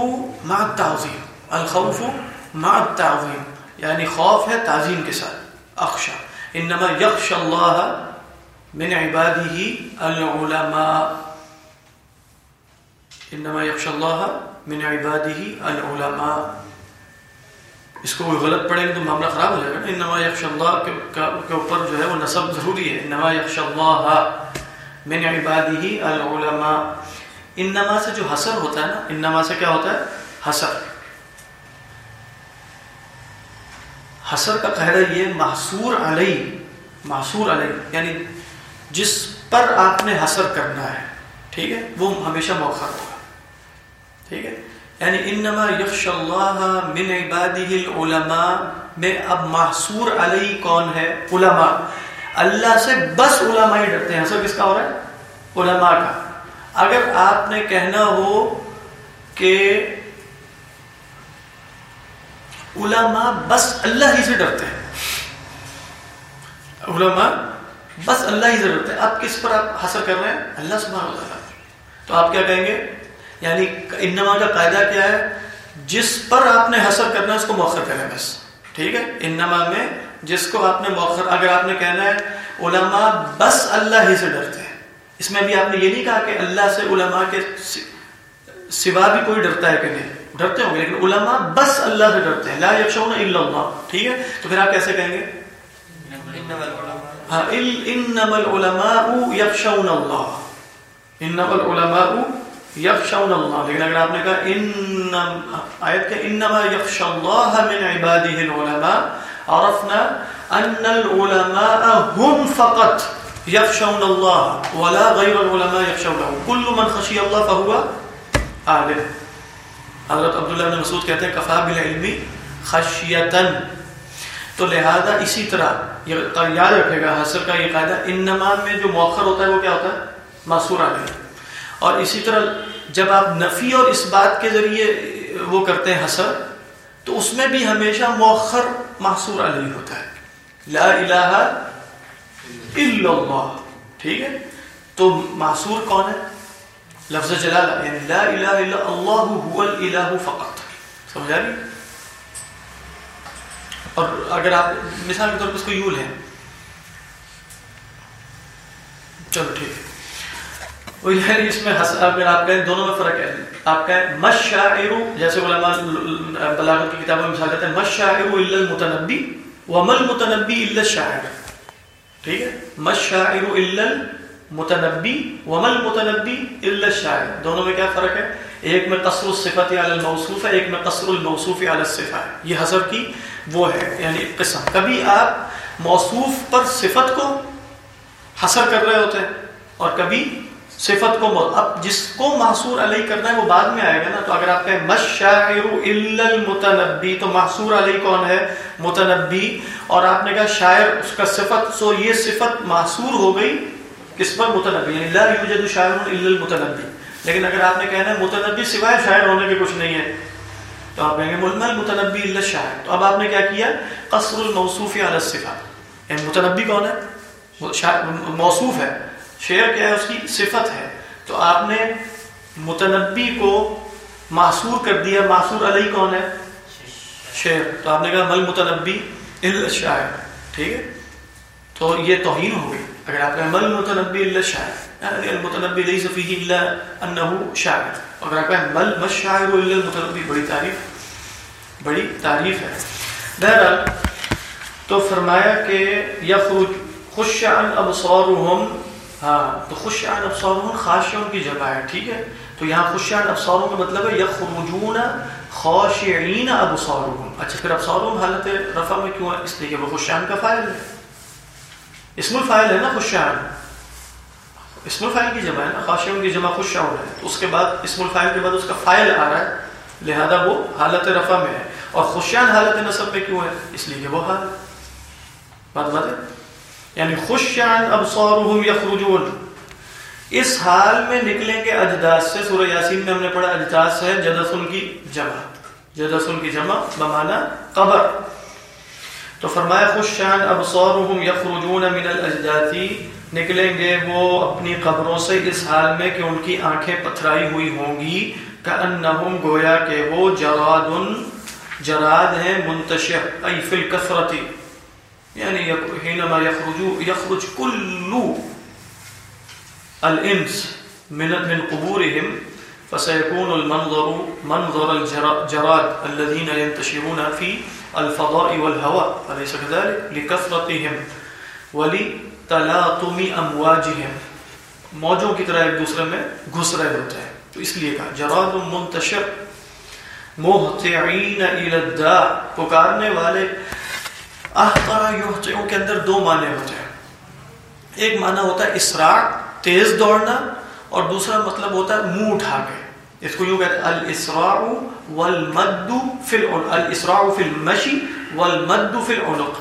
مع التعظیم الخوف مع التعظیم یعنی خوف ہے تعظیم کے ساتھ. اخشا انما یخش اللہ من عباده العلماء. انما یخش اللہ من عباده العلماء. اس کو کوئی غلط پڑھیں گے تو معاملہ خراب ہو جائے گا انما یکش اللہ کے کے اوپر جو ہے وہ نصب ضروری ہے. انما یکش اللہ من عبادہ العلماء. انما سے جو حسر ہوتا ہے نا، انما سے کیا ہوتا ہے؟ حسر. حسر کا قاعدہ یہ محصور علیہ محصور علیہ یعنی جس پر آپ نے حسر کرنا ہے، ٹھیک ہے؟ وہ ہمیشہ موخر ہوگا. ٹھیک ہے؟ یعنی انما یخش اللہ من عبادہ العلماء، میں اب محصور علیہ کون ہے؟ علماء. اللہ سے بس علماء ہی ڈرتے ہیں۔ حسر کس کا ہو رہا ہے؟ علماء کا۔ اگر آپ نے کہنا ہو کہ علماء بس اللہ ہی سے ڈرتے ہیں۔ علماء بس اللہ ہی سے ڈرتے ہیں۔ اب کس پر آپ حسر کر رہے ہیں؟ اللہ سبحانہ وتعالیٰ تو آپ کیا کہیں گے؟ یعنی انما کا قاعدہ کیا ہے؟ جس پر آپ نے حسر کرنا ہے، اس کو مؤخر کریں بس۔ ٹھیک ہے؟ انما میں جس کو آپ نے مؤخر اگر آپ نے کہنا ہے علماء بس اللہ ہی سے ڈرتے ہیں۔ اس میں بھی آپ نے یہ نہیں کہا کہ اللہ سے علماء کے سوا بھی کوئی ڈرتا ہے کہ نہیں۔ ڈرتے ہوں گے لیکن علماء بس اللہ سے ڈرتے ہیں۔ لا یخشون الا اللہ، ٹھیک ہے؟ تو پھر آپ کیسے کہیں گے؟ ہاں انما العلماء یخشون اللہ۔ انما العلماء یخشون اللہ۔ لیکن اگر آپ نے کہا ان آیت کہ انما یخش اللہ من عباده العلماء عرفنا ان العلماء هم فقط يخشون الله ولا غير العلماء يخشونه. كل من خشي الله فهو عالم. حضرت عبداللہ بن مسعود کہتے ہیں، کفا بالعلم خشیتن تو لہذا اسی طرح یاد رکھے گا حسر کا یہ قاعدہ، انما میں جو مؤخر ہوتا ہے وہ کیا ہوتا ہے؟ معصور علیہ اور اسی طرح جب آپ نفی اور اس بات کے ذریعے وہ کرتے ہیں حسر تو اس میں بھی ہمیشہ مؤخر معصور علیہ ہوتا ہے۔ لا الہ الا اللہ۔ ٹھیک ہے؟ تو معصور کون ہے؟ لفظ جلالہ یعنی لا الہ الا اللہ هو الالہ فقط۔ سمجھا رہی اور اگر آپ، مثال کے طور پر اس کو یوں لیں۔ چلو ٹھیک ہے۔ وہ یعنی اس میں اگر آپ کہیں دونوں میں فرق ہے۔ آپ کہیں مشاعر، جیسے علماء بلاغت کی کتابوں میں مثال کہتے ہیں، مشاعر الا المتنبی ومل متنبی الا الشاعر۔ ٹھیک ہے؟ مشاعر الا متنبی ومل متنبی الا الشاعر۔ دونوں میں کیا فرق ہے؟ ایک میں قصر الصفت علی الموصوف ہے، ایک میں قصر الموصوف علی الصفہ ہے۔ یہ حضر کی وہ ہے یعنی قسم۔ کبھی آپ موصوف پر صفت کو حسر کر رہے ہوتے ہیں اور کبھی صفت کو اب جس کو محصور علیہ کرنا ہے وہ بعد میں آئے گا نا، تو اگر آپ کہیں مشاعر الا المتنبی، تو محصور علیہ کون ہے؟ متنبی۔ اور آپ نے کہا شاعر، اس کا صفت، سو یہ صفت محصور ہو گئی کس پر؟ متنبی۔ یعنی لا یوجد شاعر الا المتنبی۔ لیکن اگر آپ نے کہنا ہے متنبی سوائے شاعر ہونے کے کچھ نہیں ہے، تو آپ کہیں گے ململ متنبی الا شاعر۔ تو اب آپ نے کیا کیا؟ قصر الموصوف علی الصفات۔ یعنی متنبی کون ہے؟ موصوف ہے۔ شعر کیا ہے، اس کی صفت ہے۔ تو آپ نے متنبی کو معصور کر دیا معصور علیہ کون ہے؟ شعر۔ تو آپ نے کہا، مل متنبی الا شاعر ٹھیک ہے؟ تو یہ توہین ہو گئی۔ اگر آپ کہیں مل متنبی الا شاعر يعني یعنی المتنبي ليس فيه الا شاعر۔ اگر آپ کہیں مل مشاعر الا المتنبی، بڑی تعریف بڑی تعریف ہے۔ بہرحال، تو فرمایا کہ یخرج، خش عن ابصارهم ہاں تو خش عن ابصارهم خاشعون کی جگہ ہے ٹھیک ہے؟ تو یہاں خش عن ابصارهم کا مطلب ہے، یخرجون خاشعين ابصارهم اچھا پھر ابصارهم حالت رفع میں کیوں ہے؟ اس لیے کہ وہ خش عن کا فاعل ہے۔ اسم الفاعل ہے نا خش عن اسم الفائل کی جمع ہے نا خاشعون کی جمع خوش ہے۔ تو اس کے بعد اسم الفائل کے بعد اس کا فائل آ رہا ہے۔ لہذا وہ حالت رفع میں ہے۔ اور خوشیان حالت نصب میں کیوں ہے؟ اس لیے کہ وہ حال۔ بات بات ہے؟ یعنی خوشیان ابصارهم یخرجون۔ اس حال میں نکلیں گے اجداس سے، سورہ یاسین میں ہم نے پڑھا اجداس ہے جدسن کی جمع۔ جدسن کی جمع بمانا قبر۔ تو فرمایا خوشیان ابصارهم یخرجون من الاجداثی نکلیں گے وہ اپنی قبروں سے۔ اس حال میں کہ ان کی آنکھیں پتھرائی ہوئی ہوں گی۔ کأنہم گویا کہ وہ جراد جراد ہیں منتشر ای فی الکثرت یعنی حینما یخرجو، یخرج کلو الانس من من قبورہم فسيكون المنظر، منظر الجراد الذين ينتشرون في الفضاء والهواء أليس كذلك لكثرتهم ولتلاطم أمواجهم موجوں کی طرح ایک دوسرے میں گھس رہے ہوتے ہیں۔ تو اس لیے کہا، جراد منتشر محتعین الى الداء، پکارنے والے احطا کے اندر دو معنی ہوتے ہیں۔ ایک معنی ہوتا ہے اسراع تیز دوڑنا، اور دوسرا مطلب ہوتا ہے منہ اٹھا کے اس کو یوں کہتے ہیں، الاسراع والمد فی الاسراع فی المشی والمد فی العنق۔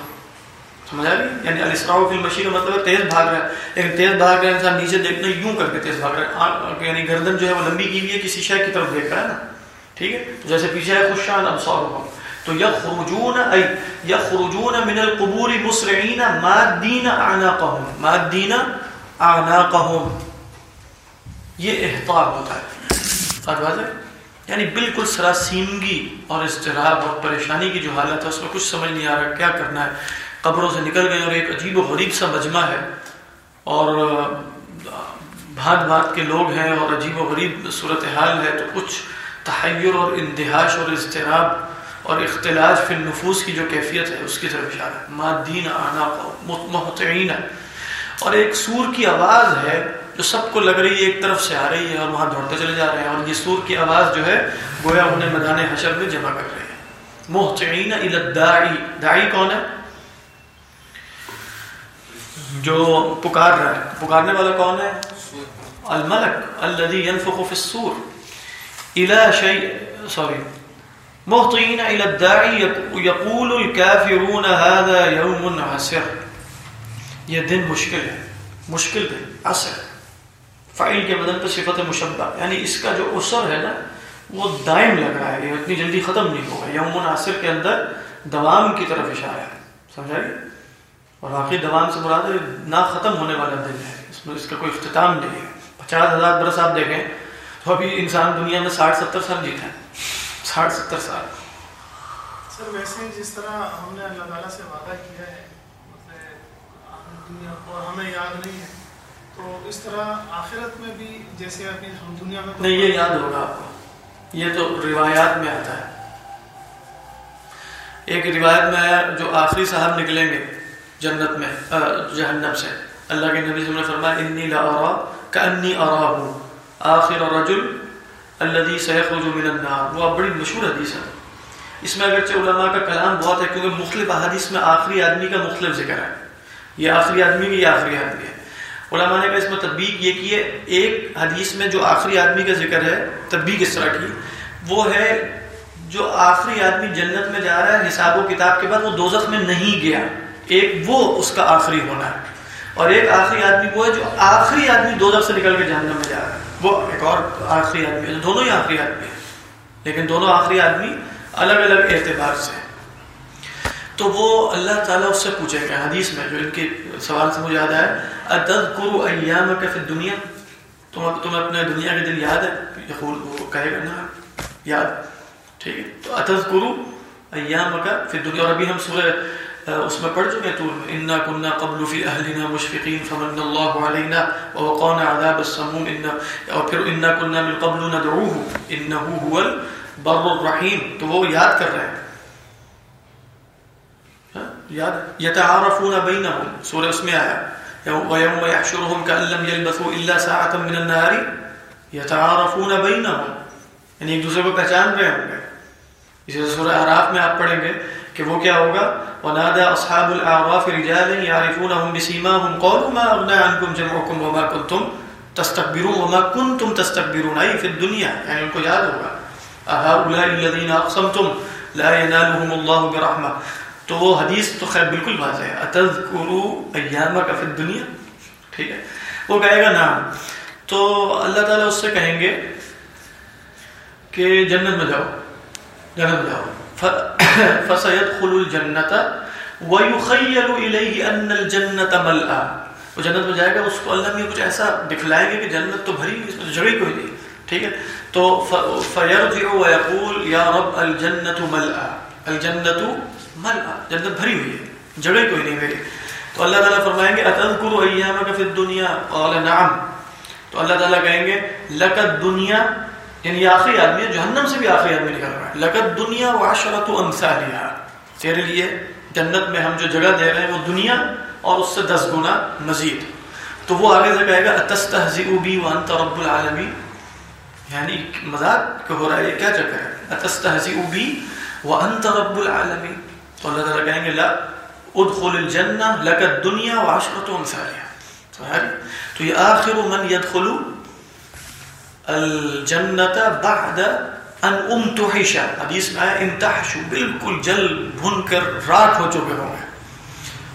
سمجھا گئی یعنی الاسراع فی المشی کا مطلب ہے تیز بھاگ رہا ہے۔ لیکن تیز بھاگ رہا ہے، انسان نیچے دیکھنا یوں کر کے تیز بھاگ رہا ہے۔ یعنی گردن جو ہے وہ لمبی کی ہوئی ہے، کسی شے کی طرف دیکھ رہا ہے نا۔ ٹھیک ہے؟ تو جیسے پیچھے ہے خوش شان خوشان ابصارهم تو یخرجون، ای، یخرجون من القبور مسرعین مادین اعناقهم مادین اعناقهم یہ احطاب ہوتا ہے۔ بات واضح یعنی بالکل سراسیمگی اور اضطراب اور پریشانی کی جو حالت ہے، اس میں کچھ سمجھ نہیں آ رہا کیا کرنا ہے۔ قبروں سے نکل گئے اور ایک عجیب و غریب سا مجمع ہے۔ اور بھات بھات کے لوگ ہیں اور عجیب و غریب صورتحال ہے۔ تو کچھ تحیر اور اندہاش اور اضطراب اور اختلاج فی النفوس کی جو کیفیت ہے، اس کی طرف اشارہ ہے۔ مادین آنا محتعین اور ایک سور کی آواز ہے جو سب کو لگ رہی ہے، ایک طرف سے آ رہی ہے اور وہاں دوڑتے چلے جا رہے ہیں۔ اور یہ سور کی آواز جو ہے، گویا انہیں میدان حشر میں جمع کر رہے ہیں۔ محتعین الداعی داعی کون ہے؟ جو پکار رہا ہے۔ پکارنے والا کون ہے؟ الملک الذي ينفخ في الصور الى شيء سوري مهطعين الى الداعي يقول الكافرون هذا يوم عسر. یہ دن مشکل ہے، مشکل دن عسر فعیل کے بدن پہ صفت مشبہ یعنی اس کا جو عسر ہے نا، وہ دائم لگ رہا ہے، یہ اتنی جلدی ختم نہیں ہوگا یوم عصر کے اندر دوام کی طرف اشارہ ہے، سمجھا گیا اور واقعی دوام سے مراد ہے، نہ ختم ہونے والا دن ہے. اس میں اس کا کوئی اختتام نہیں ہے. پچاس ہزار برس آپ دیکھیں تو ابھی انسان دنیا میں ساٹھ ستر سال جیتا ہے. ساٹھ ستر سال۔ سر ویسے جس طرح ہم نے اللہ تعالیٰ سے وعدہ کیا ہے مطلب دنیا اور ہمیں یاد نہیں ہے تو اس طرح آخرت میں بھی جیسے ابھی ہم دنیا میں نہیں یہ یاد ہوگا آپ کو۔ یہ تو روایات میں آتا ہے۔ ایک روایت میں آیا جو آخری صاحب نکلیں گے جنت میں جہنم سے۔ اللہ کے نبی صلی اللہ علیہ وسلم نے فرمایا انی لا ارا کانی اراہ آخر رجل الذي سيخرج من النار. وہ بڑی مشہور حدیث ہے. اس میں اگرچہ علماء کا کلام بہت ہے، کیونکہ مختلف احادیث میں آخری آدمی کا مختلف ذکر ہے. یہ آخری آدمی کی یہ آخری آدمی ہے. علماء نے کہا اس میں تطبیق یہ کی ہے، ایک حدیث میں جو آخری آدمی کا ذکر ہے، تطبیق اس طرح کی، وہ ہے جو آخری آدمی جنت میں جا رہا ہے، حساب و کتاب کے بعد وہ دوزخ میں نہیں گیا. ایک وہ اس کا آخری ہونا ہے. اور ایک آخری آدمی وہ ہے جو آخری آدمی دوزخ سے نکل کے جہنم میں جا رہا ہے. وہ ایک اور آخری آدمی ہے دونوں ہی آخری آدمی ہیں۔ لیکن دونوں آخری آدمی الگ الگ اعتبار سے تو وہ اللہ تعالیٰ اس سے پوچھے گا حدیث میں جو ان کے سوال سے مجھے یاد آیا، اتذکر ایامک فی الدنیا تم تمہیں اپنے دنیا کے دن یاد ہے؟ وہ کہے گا نا یاد۔ ٹھیک ہے۔ تو اتذکر ایامک فی الدنیا اور ابھی ہم سورہ اس میں پڑھ چکے طول میں انا كنا قبل في اهلنا مشفقين فمن الله علينا ووقانا عذاب السموم ان اور پھر انا كنا من قبل ندعوه انه هو البر الرحيم۔ تو وہ یاد کر رہے ہیں۔ ہاں، یاد یتعارفون بینهم سورہ اس میں آیا۔ ويوم يحشرهم كأن لم يلبثوا الا ساعه من النهار يتعارفون بينهم۔ یعنی ایک دوسرے کو پہچان رہے ہوں گے۔ اسی سورہ اعراف میں آپ پڑھیں گے۔ کہ وہ کیا ہوگا؟ ونادى اصحاب الاعراف رجالا يعرفونهم بسيماهم قالوا ما اغنى عنكم جمعكم وما كنتم تستكبرون وما كنتم تستكبرون اي في الدنيا يعني ان کو یاد ہوگا۔ هؤلاء الذين اقسمتم لا ينالهم الله برحمه تو وہ حدیث تو خیر بالکل واضح ہے۔ اتذکروا ایامک فی الدنیا ٹھیک ہے۔ وہ کہے گا نام تو اللہ تعالیٰ اس سے کہیں گے کہ جنت میں جاؤ۔ جنت میں جاؤ۔ فسيدخل الجنة ويخيل إليه أن الجنة ملأ وہ جنت میں جائے گا، اس کو اللہ میں کچھ ایسا دکھلائیں گے کہ جنت تو بھری اس میں جگہ کوئی نہیں، ٹھیک ہے؟ تو فيرجع ويقول يا رب، الجنة ملأ الجنة ملأ جنت بھری ہوئی ہے، جگہ کوئی نہیں میری تو اللہ تعالیٰ فرمائیں گے اتذکر ایامک فی الدنیا قال نعم۔ تو اللہ تعالیٰ کہیں گے لک الدنیا یعنی یہ آخری آدمی ہے، جہنم سے بھی آخری آدمی نکل رہا ہے۔ لگت دنیا و عشرت امثالها۔ تیرے لیے جنت میں ہم جو جگہ دے رہے ہیں، وہ دنیا اور اس سے دس گنا مزید۔ تو وہ آگے سے کہے گا اتستہزئ بی وانت رب العالمین یعنی مذاق ہو رہا ہے، یہ کیا چکر ہے؟ اتستہزئ بی وانت رب العالمین تو اللہ تعالیٰ کہیں گے، لا ادخل الجنہ لک الدنیا و عشرت امثالها۔ تو یہ آخر من يدخل الجنت بعد ان امتحش حدیث میں آیا امتحشو بالکل جل بھن کر راک ہو چکے ہوں گے۔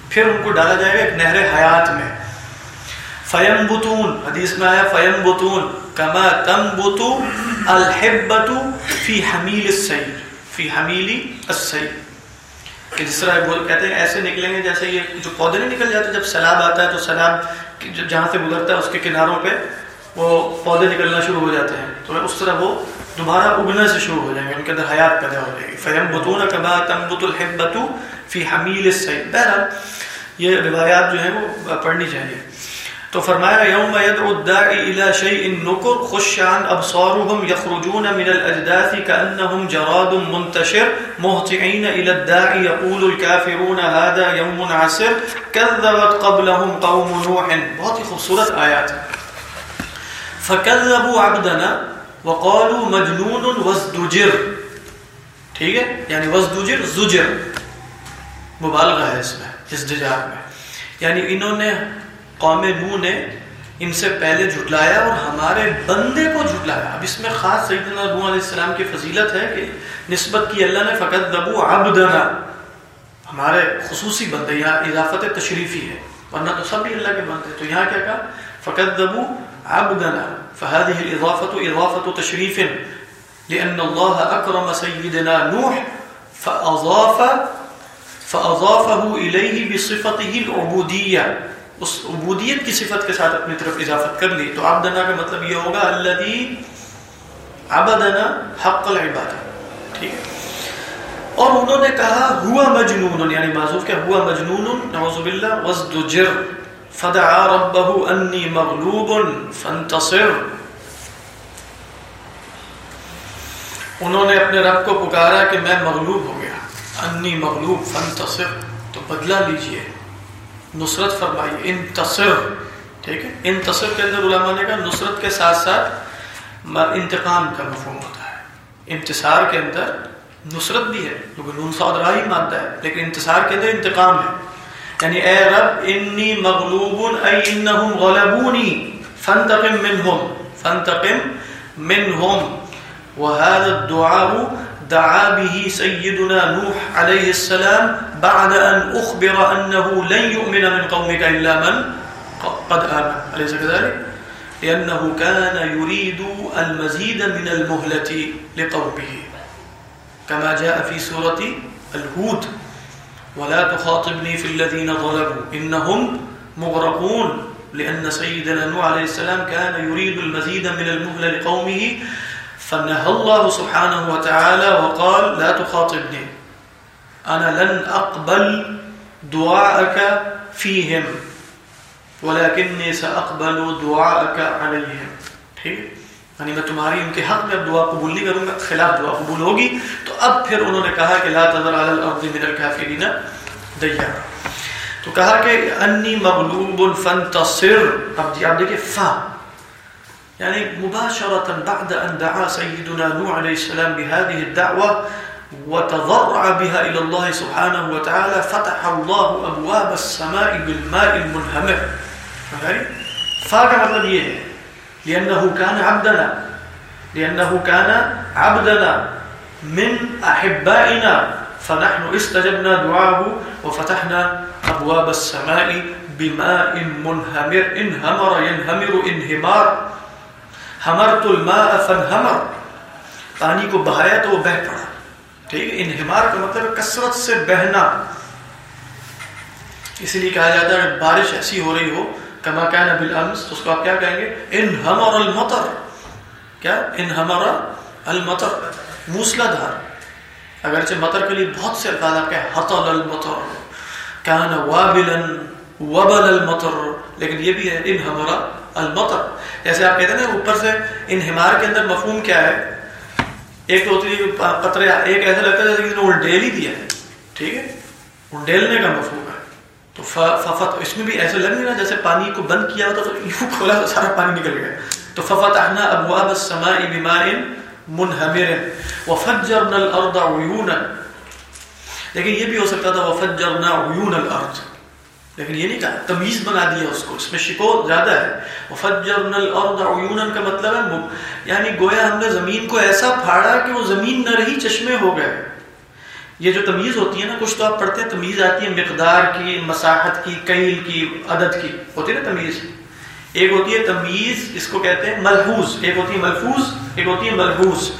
پھر ان کو ڈالا جائے گا ایک نہر حیات میں۔ فیم بتون حدیث میں آیا فیم بتون کما تم بتو الحبت فی حمیل السیر فی حمیل السیر کہ جس طرح بول کہتے ہیں، ایسے نکلیں گے جیسے یہ جو پودے نہیں نکل جاتے، جب سیلاب آتا ہے تو سیلاب جہاں سے گزرتا ہے، اس کے کناروں پہ وہ پودے نکلنا شروع ہو جاتے ہیں۔ تو اس طرح وہ دوبارہ اگنے سے شروع ہو جائیں گے، ان کے اندر حیات پیدا ہو جائے گی فیم بتون کبا تمبت الحبت فی حمیل السید بہرحال، یہ روایات جو ہیں وہ پڑھنی چاہیے۔ تو فرمایا یوم الداعی الى شیء نکر خشعان ابصارهم یخرجون من الاجداث کانهم جراد منتشر۔ مهتعین الى الداعی یقول الكافرون هذا یوم عسر۔ کذبت قبلهم قوم نوح۔ بہت ہی خوبصورت آیات ہیں۔ فکذبوا عبدنا وقالوا مجنون وازدجر۔ ٹھیک ہے؟ یعنی وازدجر، زجر۔ مبالغہ ہے اس میں ازدجار میں۔ یعنی انہوں نے، قوم نو نے ان سے پہلے جھٹلایا اور ہمارے بندے کو جھٹلایا۔ اب اس میں خاص سیدنا نبو علیہ السلام کی فضیلت ہے کہ نسبت کی اللہ نے فقط دبو عبدنا۔ ہمارے خصوصی بندے یہاں اضافت تشریفی ہے۔ ورنہ تو سب بھی اللہ کے بندے تو یہاں کیا کہا؟ فقط دبو عبدنا، فهذه الإضافة إضافة تشريف، لأن الله أكرم سيدنا نوح، فأضاف فأضافه إليه بصفته العبودية. اس عبودیت کی صفت کے ساتھ اپنی طرف اضافت کر لی، تو عبدنا کا مطلب یہ ہوگا، الذي عبدنا حق العبادہ ٹھیک ہے؟ اور انہوں نے کہا ہوا مجنون یعنی معذوف کیا ہوا مجنون، نعوذ باللہ وزدجر فدعا ربه انی مغلوب فانتصر. انہوں نے اپنے رب کو پکارا کہ میں مغلوب ہو گیا. انی مغلوب فانتصر. تو بدلہ لیجیے. نصرت فرمائیے. انتصر. ٹھیک ہے؟ انتصر کے اندر علماء نے کہا نصرت کے ساتھ ساتھ انتقام کا مفہوم ہوتا ہے. انتصار کے اندر نصرت بھی ہے، کیونکہ نون سعود راہی مانتا ہے، لیکن انتصار کے اندر انتقام ہے. یعنی اے رب، انی مغلوب ای انہم غلبونی، فانتقم منہم فانتقم منہم. وهذا الدعاء دعا به سيدنا نوح عليه السلام بعد أن أخبر أنه لن يؤمن من قومك إلا من قد آمن. أليس كذلك؟ لأنه كان يريد المزيد من المهلة لقومه، كما جاء في سورة الهود. ولا تخاطبني في الذين ظلموا. إنهم مغرقون. لأن سيدنا نوح عليه السلام كان يريد المزيد من المهلة لقومه. فنهى الله سبحانه وتعالى وقال لا تخاطبني. أنا لن أقبل دعاءك فيهم. ولكني سأقبل دعاءك عليهم. ٹھیک یعنی میں تمہاری ان کے حق میں اب دعا قبول نہیں کروں گا، خلاف دعا قبول ہوگی۔ تو اب پھر انہوں نے کہا کہ لا تذر علی الارض من الكافرین دیارا تو کہا کہ انی مغلوب فانتصر۔ اب جی آپ دیکھیں، فا۔ یعنی يعني مباشرة بعد أن دعا سيدنا نوح عليه السلام بهذه الدعوة وتضرع بها إلى الله سبحانه وتعالى فتح الله أبواب السماء بالماء المنهمر۔ فاقع مطلب يه لأنه كان عبدنا. لأنه كان عبدنا من أحبائنا. فنحن استجبنا دعاه وفتحنا أبواب السماء بماء منهمر. انهمر ينهمر انهمار ہمرت الماء فنہمر پانی کو بہایا تو وہ بہ پڑا. ٹھیک ہے انہمار کا مطلب کثرت سے بہنا. اسی لیے کہا جاتا ہے، بارش ایسی ہو رہی ہو کما کان بالامس تو اس کو آپ کیا کہیں گے؟ انہمر المطر. کیا؟ انہمر المطر. موسلا دھار اگرچہ مطر کے لیے بہت سے الفاظ آپ کے حطل المطر، کان وابلا وبل المطر، لیکن یہ بھی ہے ان ہمارا المطر. جیسے آپ کہتے ہیں نا، اوپر سے انہمار کے اندر مفہوم کیا ہے؟ ایک تو ہوتی ہے قطرے، ایک ایسا لگتا ہے جیسے کسی نے الڈیل ہی دیا ہے. ٹھیک ہے؟ الڈیلنے کا مفہوم ہے. تو ففت اس میں بھی ایسے لگ نہیں رہا جیسے پانی کو بند کیا ہوتا تو یوں کھولا تو سارا پانی نکل گیا۔ تو ففتحنا ابواب السماء بماء منہمر۔ وفجرنا الارض عیونا۔ لیکن یہ بھی ہو سکتا تھا وفجرنا عیون الارض۔ لیکن یہ نہیں کہا، تمیز بنا دیا اس کو۔ اس میں شکو زیادہ ہے۔ وفجرنا الارض عیونا کا مطلب ہے یعنی گویا ہم نے زمین کو ایسا پھاڑا کہ وہ زمین نہ رہی چشمے ہو گئے۔ یہ جو تمیز ہوتی ہے نا، کچھ تو آپ پڑھتے ہیں، تمیز آتی ہے مقدار کی، مساحت کی کیل کی، عدد کی، ہوتی ہے نا تمیز؟ ایک ہوتی ہے تمیز، اس کو کہتے ہیں ملحوظ، ایک ہوتی ہے ملفوظ، ایک ہوتی ہے ملحوظ۔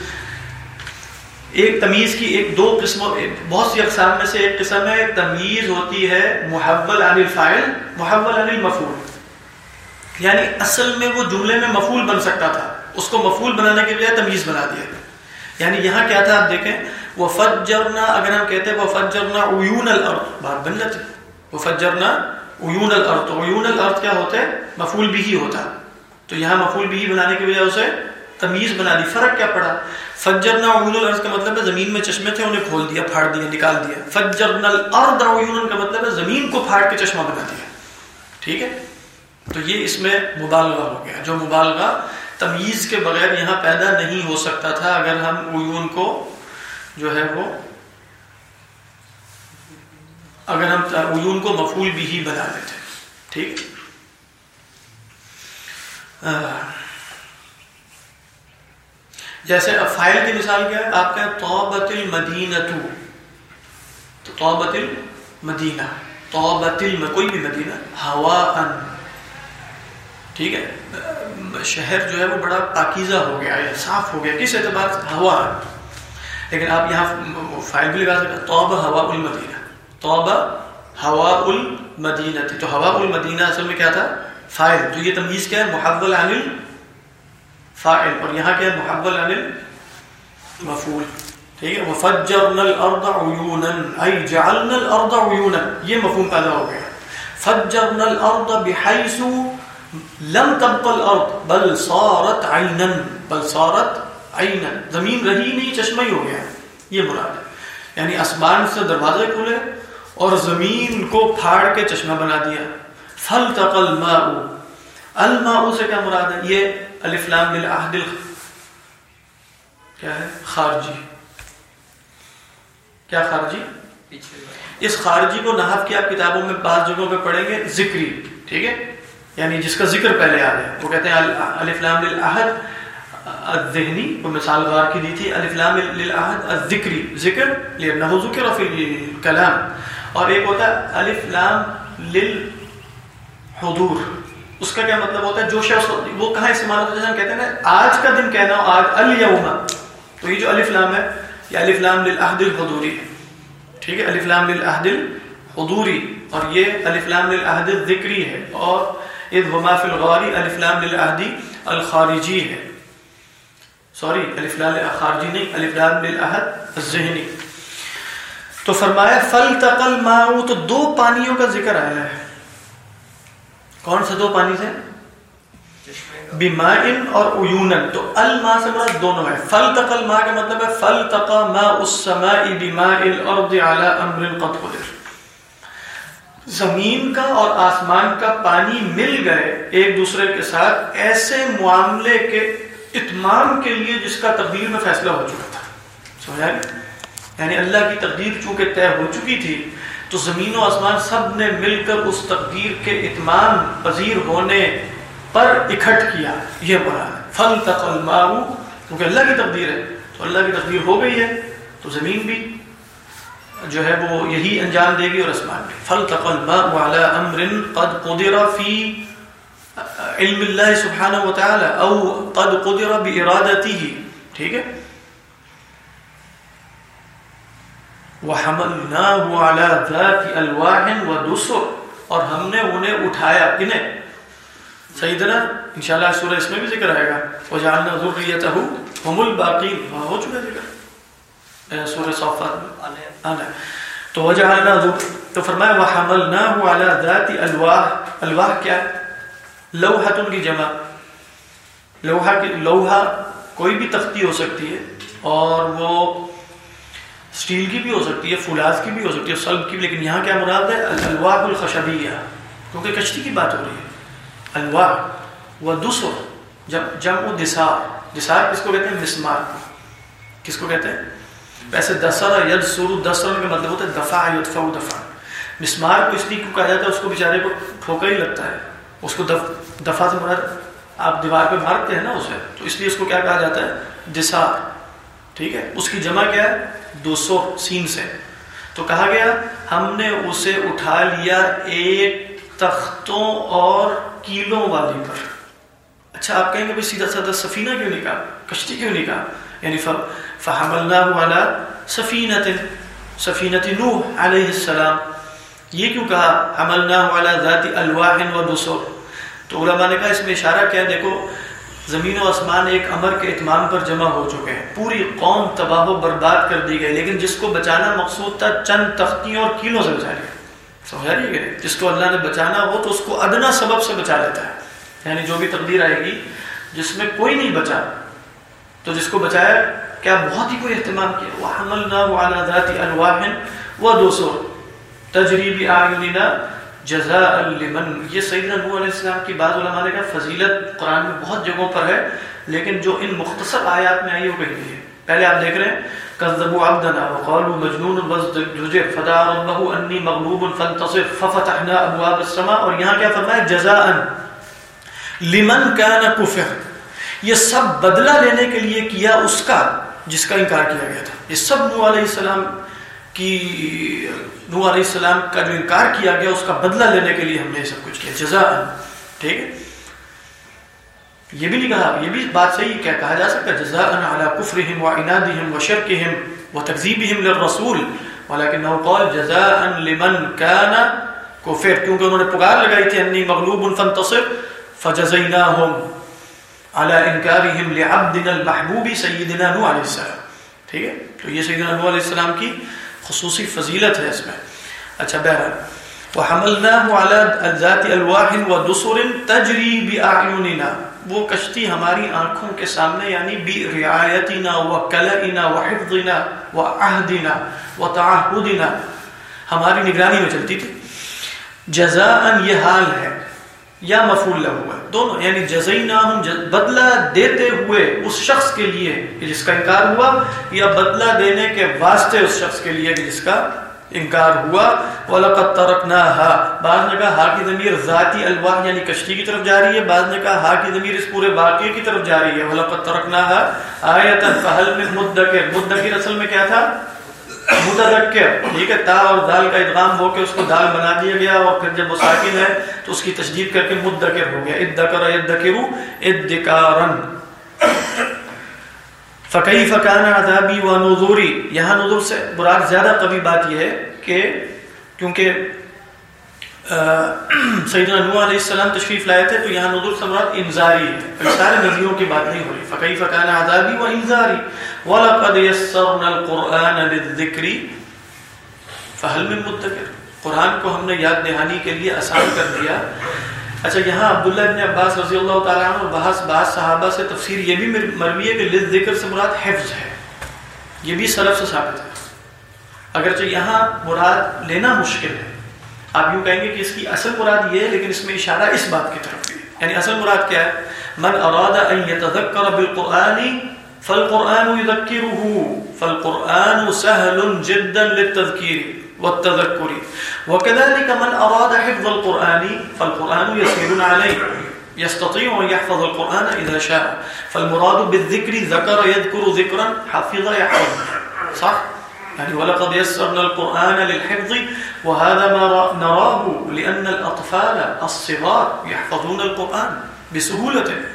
ایک تمیز کی ایک دو قسموں، بہت سی اقسام میں سے ایک قسم ہے، تمیز ہوتی ہے محول عن الفائل محول عن المفعول۔ یعنی اصل میں وہ جملے میں مفعول بن سکتا تھا، اس کو مفعول بنانے کے بجائے تمیز بنا دیا۔ یعنی یہاں کیا تھا، آپ دیکھیں وہ فجرنا اگر ہم کہتے ہیں وہ فجرنا عیون الارض، بات بن جاتی وہ فجرنا عیون الارض، تو عیون الارض کیا ہوتا ہے؟ مفعول بھی ہی ہوتا تو یہاں مفعول بھی ہی بنانے کے بجائے اسے تمیز بنا دی، فرق کیا پڑا؟ فجرنا عیون الارض کا مطلب ہے زمین میں چشمے تھے، انہیں کھول دیا، پھاڑ دیا، نکال دیا۔ فجرنا الارض عیون کا مطلب ہے زمین کو پھاڑ کے چشمہ بنا دیا۔ ٹھیک ہے؟ تو یہ اس میں مبالغہ ہو گیا، جو مبالغہ تمیز کے بغیر یہاں پیدا نہیں ہو سکتا تھا، اگر ہم عیون کو جو ہے وہ اگر ہم عیون کو مفعول بھی ہی بنا لیتے ٹھیک؟ جیسے اب فائل کی مثال کیا ہے؟ آپ کا توبت المدینہ تو توبت المدینہ توبت الم کوئی بھی مدینہ ہوا ان ٹھیک ہے؟ شہر جو ہے وہ بڑا پاکیزہ ہو گیا ہے صاف ہو گیا۔ کس اعتبار سے؟ ہوا ان لیکن آپ یہاں فائل بھی لگا سکتے توبہ ہوا المدینہ. توبہ ہوا المدینہ. تھی تو ہوا المدینہ اصل میں کیا تھا؟ فائل تو یہ تمیز کیا ہے؟ محول عن فائل اور یہاں کیا ہے؟ محول عن مفعول ٹھیک ہے؟ وفجرنا الارض عیونا. ای جعلنا الارض عیونا. یہ مفہوم پیدا ہو گیا. فجرنا الارض بحيث لم تبقى الارض. بل صارت عینا. بل صارت عینا، زمین رہی نہیں، چشمہ ہی ہو گیا۔ یہ مراد ہے۔ یعنی آسمان سے دروازے کھلے اور زمین کو پھاڑ کے چشمہ بنا دیا۔ فل فلتق الماء۔ الماء سے کیا مراد ہے؟ یہ الف لام کیا ہے؟ خارجی۔ کیا خارجی؟ اس خارجی کو نحف کی آپ کتابوں میں بعض جگہوں پہ پڑھیں گے، ذکری۔ ٹھیک ہے؟ یعنی جس کا ذکر پہلے آ جائے وہ کہتے ہیں الف لام للعهد الذہنی وہ مثال غار کی دی تھی، الف لام للعهد الذکری، ذکر لانه ذکر فی الکلام اور ایک ہوتا ہے الف للحضور. اس کا کیا مطلب ہوتا ہے؟ جو شخص وہ کہاں استعمال ہوتا ہے؟ جیسے ہم کہتے ہیں نا، آج کا دن کہنا ہو، آج، الیوم. تو یہ جو الفلام ہے، یہ الف لام للعهد الحضوری ہے. ٹھیک ہے؟ الف لام للعهد الحضوری. اور یہ الف لام للعهد الذکری ہے. اور اذ وما فی الغاری، الف لام للعهد الخارجی ہے. سوری، الف لام خارجی نہیں، الف لام للعهد الذہنی تو فرمایا فلتقل ماء تو دو پانیوں کا ذکر آیا ہے۔ کون سے دو پانی سے بیمائن اور عیونن تو الماء سے مراد دونوں ہے فلتق الماء کا مطلب ہے فلتق ماء السماء بماء الارض على امر قد قدر۔ زمین کا اور آسمان کا پانی مل گئے ایک دوسرے کے ساتھ، ایسے معاملے کے اتمام کے لیے جس کا تقدیر میں فیصلہ ہو چکا تھا۔ سمجھا یعنی اللہ کی تقدیر چونکہ طے ہو چکی تھی، تو زمین و آسمان سب نے مل کر اس تقدیر کے اتمام پذیر ہونے پر اکٹھ کیا۔ یہ مراد فل تقل ماؤ کیونکہ اللہ کی تقدیر ہے، تو اللہ کی تقدیر ہو گئی ہے، تو زمین بھی جو ہے وہ یہی انجام دے گی اور آسمان بھی۔ فل تقل ماء على امر قد قدر فی علم اللہ سبحانہ وتعالی او قد قدر بارادته ٹھیک ہے؟ وحملناه على ذات الواح ودسر اور ہم نے انہیں اٹھایا کنہیں؟ سیدنا انشاءاللہ سورہ اس میں بھی ذکر آئے گا۔ وجعلنا ذریته هم الباقین۔ وہاں ہو چکا ذکر سورہ صافات میں آنا تو وجعلنا تو فرمایا وحملناه على ذات الواح۔ الواح کیا ہے؟ لوحتن کی جمع۔ لوہا کی لوہا کوئی بھی تختی ہو سکتی ہے اور وہ اسٹیل کی بھی ہو سکتی ہے، فولاز کی بھی ہو سکتی ہے، سلب کی بھی، لیکن یہاں کیا مراد ہے؟ الواح الخشبیہ۔ کیونکہ کشتی کی بات ہو رہی ہے۔ الواح و دوسرا جب جم و دسار۔ دسار کس کو کہتے ہیں؟ مسمار کس کو کہتے ہیں؟ ویسے دسر ید سرو دسر کا مطلب ہوتا ہے دفاع یدفع دفاع مسمار کو اس لیے کیوں کہا جاتا ہے؟ اس کو بیچارے کو ٹھوکا ہی لگتا ہے۔ اس کو دف دفاع سے مراد آپ دیوار پہ مارتے ہیں نا اسے، تو اس لیے اس کو کیا کہا جاتا ہے؟ دسار ٹھیک ہے؟ اس کی جمع کیا ہے؟ دو سو سین سے۔ تو کہا گیا، ہم نے اسے اٹھا لیا ایک تختوں اور کیلوں والی پر۔ اچھا آپ کہیں گے بھائی سیدھا سادہ سفینہ کیوں نہیں کہا؟ کشتی کیوں نہیں کہا؟ یعنی فحملناه على سفینت سفینت نوح علیہ السلام۔ یہ کیوں کہا؟ حملناه على ذات الواح و دسر تو علماء نے کہا، اس میں اشارہ کیا، دیکھو، زمین و آسمان ایک امر کے اتمام پر جمع ہو چکے ہیں۔ پوری قوم تباہ و برباد کر دی گئی، لیکن جس کو بچانا مقصود تھا، چند تختیوں اور کیلوں سے بچا لیا۔ سمجھا رہی ہے جس کو اللہ نے بچانا ہو تو اس کو ادنا سبب سے بچا لیتا ہے۔ یعنی جو بھی تقدیر آئے گی، جس میں کوئی نہیں بچا، تو جس کو بچایا، کیا بہت ہی کوئی اہتمام کیا۔ وہ حملنا وعلى ذات الواح و دوسر تجریب اعیننا جزاء لمن۔ یہ سیدنا نوح علیہ السلام کی بعض علماء نے کہا فضیلت قرآن میں بہت جگہوں پر ہے، لیکن جو ان مختصر آیات میں آئی وہ کہیں گے پہلے آپ دیکھ رہے ہیں، کذبوا عبدنا وقالوا مجنون وازدجر فدعا ربه انی مغلوب فانتصر ففتحنا ابواب السماء۔ اور یہاں کیا فرمایا؟ جزاء لمن کان کفر۔ یہ سب بدلہ لینے کے لیے کیا اس کا، جس کا انکار کیا گیا تھا۔ یہ سب نوح علیہ السلام کی نوح علیہ السلام کا جو انکار کیا گیا، اس کا بدلہ لینے کے لیے ہم نے سب کچھ کیا۔ جزاء، ٹھیک ہے؟ یہ بھی نہیں کہا، یہ بھی بات صحیح کیا، کہا جا سکتا ہے۔ جزاء علی کفرہم و عنادہم و شرکہم و تکذیبہم للرسول۔ ولکنہ قال، جزاء لمن کان کفر۔ کیونکہ انہوں نے پکار لگائی تھی، انی مغلوب فانتصر، فجزیناہم على انکارہم لعبدنا المحبوب سیدنا نوح علیہ السلام۔ ٹھیک ہے؟ تو یہ سیدنا نوح علیہ السلام کی خصوصی فضیلت ہے اس میں۔ اچھا بہرحال۔ وحملناه على ذات الواح ودسر تجري باعيننا وہ کشتی ہماری آنکھوں کے سامنے یعنی بی رعایتنا وکلئنا وحفظنا وعهدنا وتعهدنا ہماری نگرانی میں چلتی تھی۔ جزاء یہ حال ہے یا مفعول له ہے دونوں یعنی جزئی جزیناہم بدلہ دیتے ہوئے اس شخص کے لیے کہ جس کا انکار ہوا، یا بدلہ دینے کے واسطے اس شخص کے لیے کہ جس کا انکار ہوا. وَلَقَدْ تَرَقْنَاهَا بعض نے کہا ہا کی ضمیر ذاتی الواح یعنی کشتی کی طرف جا رہی ہے. بعض نے کہا ہا کی ضمیر اس پورے واقعے کی طرف جا رہی ہے. وَلَقَدْ تَرَقْنَاهَا آیَتًا فَهَلْ مِن مُدَّكِرْ۔ مُدَّكِرْ اصل میں کیا تھا؟ متذکر ٹھیک ہے تا اور دال کا ادغام ہو کے اس کو دال بنا دیا گیا اور پھر جب وہ ساکن ہے تو اس کی تشدید کر کے مدکر ہو گیا۔ ادکر ادکرو ادکارن۔ فقی فقان عذابی و نظوری یہاں نظور سے براد زیادہ قوی بات یہ ہے کہ کیونکہ سیدنا نوح علیہ السلام تشریف لائے تھے تو یہاں نذور سے انذاری ہے۔ سارے نبیوں کی بات نہیں ہو رہی۔ فقی فکان عذابی و انذاری وَلَقَدْ يَسَّرْنَا الْقُرْآنَ لِلذِّكْرِ فَهَلْ مِن مُدَّكِرْ۔ قرآن کو ہم نے یاد دہانی کے لیے آسان کر دیا۔ اچھا یہاں عبداللہ ابن عباس رضی اللہ تعالیٰ عنہ اور بحث بعض صحابہ سے تفسیر یہ بھی مروی ہے کہ للذکر سے مراد حفظ ہے۔ یہ بھی سلف سے ثابت ہے۔ اگرچہ یہاں مراد لینا مشکل ہے۔ آپ یوں کہیں گے کہ اس کی اصل مراد یہ ہے، لیکن اس میں اشارہ اس بات کی طرف بھی یعنی اصل مراد کیا ہے؟ من اراد ان يتذکر بالقرآن فالقرآن يذكره فالقرآن سهل جدا للتذكير والتذكر وكذلك من أراد حفظ القرآن فالقرآن يسير عليه يستطيع أن يحفظ القرآن إذا شاء. فالمراد بالذكر ذكر يذكر ذكرا حفظ يحفظ صح؟ يعني ولقد يسرنا القرآن للحفظ، وهذا ما نراه لأن الأطفال الصغار يحفظون القرآن بسهولة.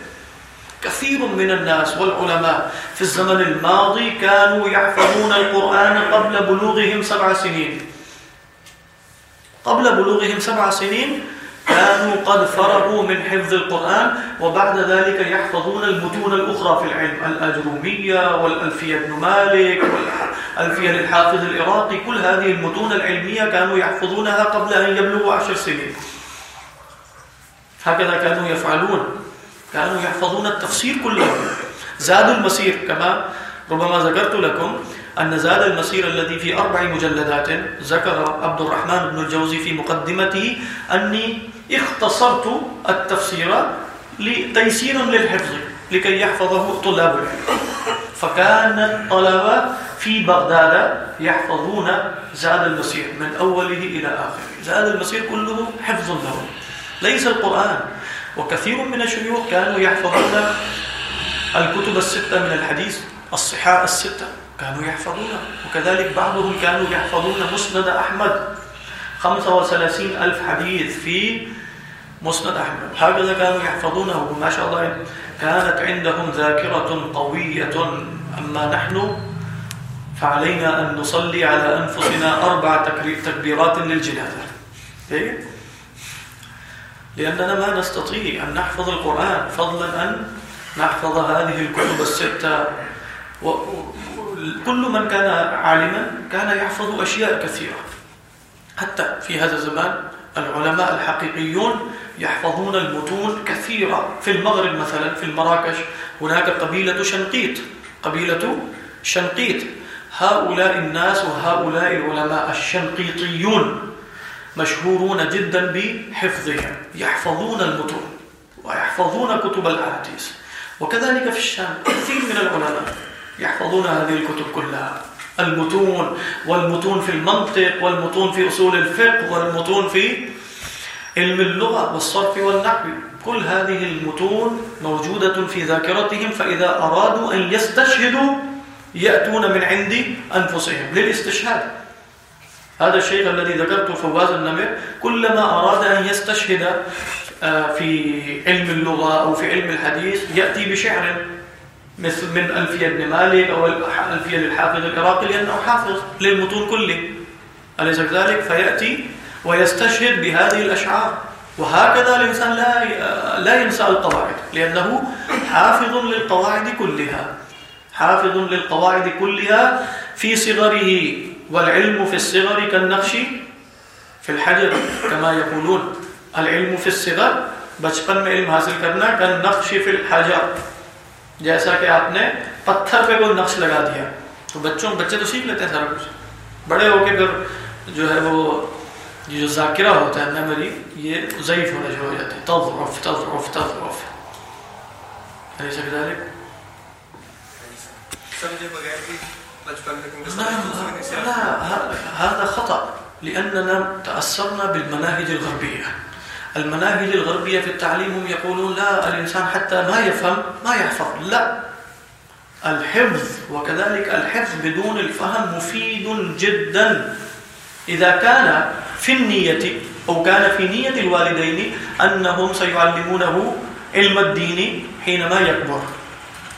كثير من الناس والعلماء في الزمن الماضي كانوا يحفظون القرآن قبل بلوغهم سبع سنين. قبل بلوغهم سبع سنين كانوا قد فرغوا من حفظ القرآن، وبعد ذلك يحفظون المتون الأخرى في العلم، الأجرومية والألفية ابن مالك والألفية للحافظ العراقي. كل هذه المتون العلمية كانوا يحفظونها قبل أن يبلغوا عشر سنين. هكذا كانوا يفعلون. كانوا يحفظون التفسير كله. زاد المسير كما ربما ذكرت لكم أن زاد المسير الذي في أربع مجلدات، ذكر عبد الرحمن بن الجوزي في مقدمته أني اختصرت التفسير لتيسير للحفظ لكي يحفظه طلاب العلم. فكان الطلبة في بغداد يحفظون زاد المسير من أوله إلى آخره. زاد المسير كله حفظ لهم ليس القرآن. وكثير من الشيوخ كانوا يحفظون الكتب الستة من الحديث، الصحاح الستة. كانوا يحفظونها وكذلك بعضهم كانوا يحفظون مسند أحمد. خمسة وثلاثين ألف حديث في مسند أحمد. هكذا كانوا يحفظونه. وما شاء الله. كانت عندهم ذاكرة قوية. أما نحن فعلينا أن نصلي على أنفسنا أربع تكبيرات للجنازة. لأننا ما نستطيع أن نحفظ القرآن. فضلا أن نحفظ هذه الكتب الستة. وكل من كان عالما كان يحفظ أشياء كثيرة. حتى في هذا الزمان العلماء الحقيقيون يحفظون المتون كثيرة. في المغرب مثلا، في المراكش، هناك قبيلة شنقيط. قبيلة شنقيط. هؤلاء الناس وهؤلاء العلماء الشنقيطيون مشهورون جدا بحفظهم. يحفظون المتون ويحفظون كتب الأحاديث. وكذلك في الشام، كثير من العلماء يحفظون هذه الكتب كلها. المتون، والمتون في المنطق، والمتون في أصول الفقه، والمتون في علم اللغة والصرف والنحو. كل هذه المتون موجودة في ذاكرتهم، فإذا أرادوا أن يستشهدوا، يأتون من عند أنفسهم للاستشهاد. هذا الشيخ الذي ذكرته فواز النمر كلما أراد أن يستشهد في علم اللغة أو في علم الحديث، يأتي بشعر من ألفية ابن مالك أو ألفية للحافظ العراقي لأنه حافظ للمتون كله. أليس كذلك؟ فيأتي ويستشهد بهذه الأشعار. وهكذا الإنسان لا لا ينسى القواعد، لأنه حافظ للقواعد كلها. حافظ للقواعد كلها في صغره، والعلم في الصغر كالنقش في الحجر، كما يقولون. العلم في الصغر، بچپن میں علم حاصل کرنا كالنقش في الحجر. جیسا کہ آپ نے پتھر پہ کوئی نقش لگا دیا۔ تو بچوں بچے تو سیکھ لیتے ہیں سارا کچھ۔ بڑے ہو کے پھر جو ہے وہ جو ذاکرہ ہوتا ہے میموری یہ ضعیف ہونا شروع ہو جاتا ہے تضعف تضعف تضعف ایسا کذالک سمجھے بغیر بھی بچپن میں لا لا هذا خطأ لأننا تأثرنا بالمناهج الغربية۔ المناهج الغربية في التعليم هم يقولون لا، الإنسان حتى ما يفهم ما يحفظ. لا. الحفظ، وكذلك الحفظ بدون الفهم مفيد جدا. إذا كان في النية، أو كان في نية الوالدين أنهم سيعلمونه علم الدين حينما يكبر.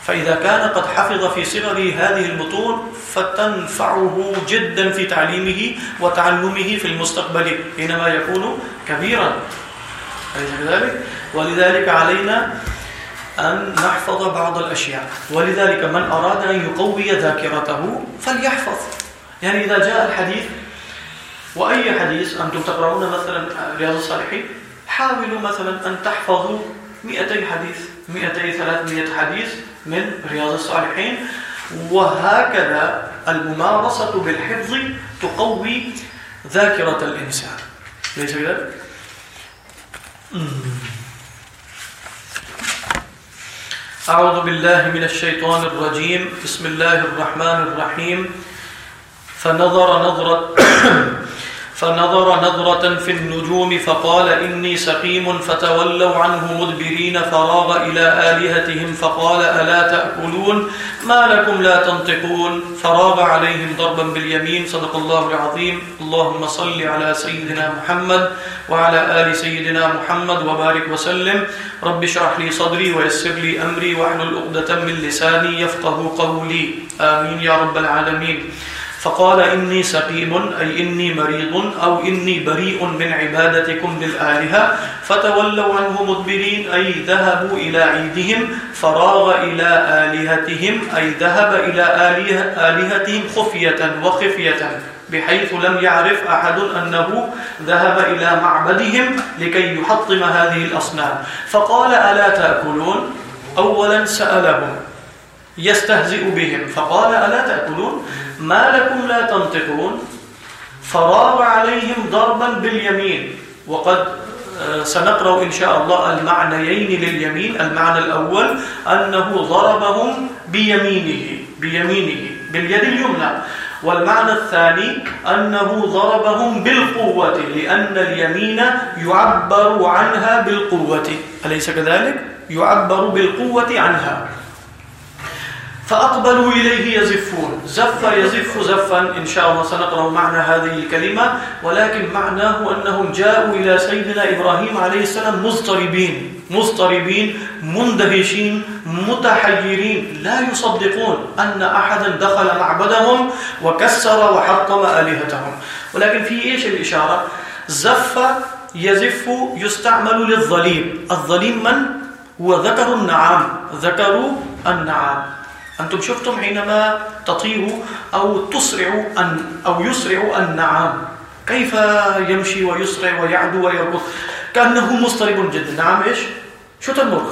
فإذا كان قد حفظ في صغره هذه المتون فتنفعه جدا في تعليمه وتعلمه في المستقبل حينما يكون كبيرا. أليس كذلك؟ ولذلك علينا أن نحفظ بعض الأشياء ولذلك من أراد أن يقوي ذاكرته فليحفظ يعني إذا جاء الحديث، وأي حديث، أنتم تقرؤون مثلا رياض الصالحين، حاولوا مثلا أن تحفظوا 200 حديث 200 300 حديث من رياض الصالحين، وهكذا الممارسة بالحفظ تقوي ذاكرة الإنسان ليس كذلك؟ أعوذ بالله من الشيطان الرجيم. بسم الله الرحمن الرحيم. فنظر نظرة فنظر نظرة في النجوم فقال إني سقيم فتولوا عنه مدبرين فراغ إلى آلهتهم فقال ألا تأكلون؟ ما لكم لا تنطقون؟ فراغ عليهم ضربا باليمين، صدق الله العظيم. اللهم صل على سيدنا محمد وعلى آل سيدنا محمد وبارك وسلم. رب اشرح لي صدري ويسر لي أمري واحلل عقدة من لساني يفقه قولي. آمين يا رب العالمين. فقال إني سقيم، أي إني مريض، أو إني بريء من عبادتكم للآلهة، فتولوا عنه مدبرين، أي ذهبوا إلى عيدهم، فراغ إلى آلهتهم، أي ذهب إلى آلهة آلهتهم خفية وخفية، بحيث لم يعرف أحد أنه ذهب إلى معبدهم لكي يحطم هذه الأصنام. فقال ألا تأكلون؟ أولا سألهم. يستهزئ بهم فقال ألا تأكلون ما لكم لا تنطقون? فراغ عليهم ضربا باليمين وقد سنقرأ إن شاء الله المعنيين لليمين المعنى الأول أنه ضربهم بيمينه بيمينه باليد اليمنى والمعنى الثاني أنه ضربهم بالقوة لأن اليمين يعبر عنها بالقوة أليس كذلك؟ يعبر بالقوة عنها فأقبلوا إليه يزفون. زف يزف زفا. إن شاء الله سنقرأ معنى هذه الكلمة. ولكن معناه أنهم جاءوا إلى سيدنا إبراهيم عليه السلام مضطربين. مضطربين، مندهشين، متحيرين. لا يصدقون أن أحدا دخل معبدهم وكسر وحطم آلهتهم. ولكن في إيش الإشارة؟ زف، يزف، يستعمل للظليم. الظليم من؟ هو ذكر النعام. ذكر النعام. أنتم شفتم حينما تطير أو تسرع أن أو يسرع النعام. كيف يمشي ويسرع ويعدو ويركض كأنه مضطرب جدا. نعم، إيش؟ شو تنمر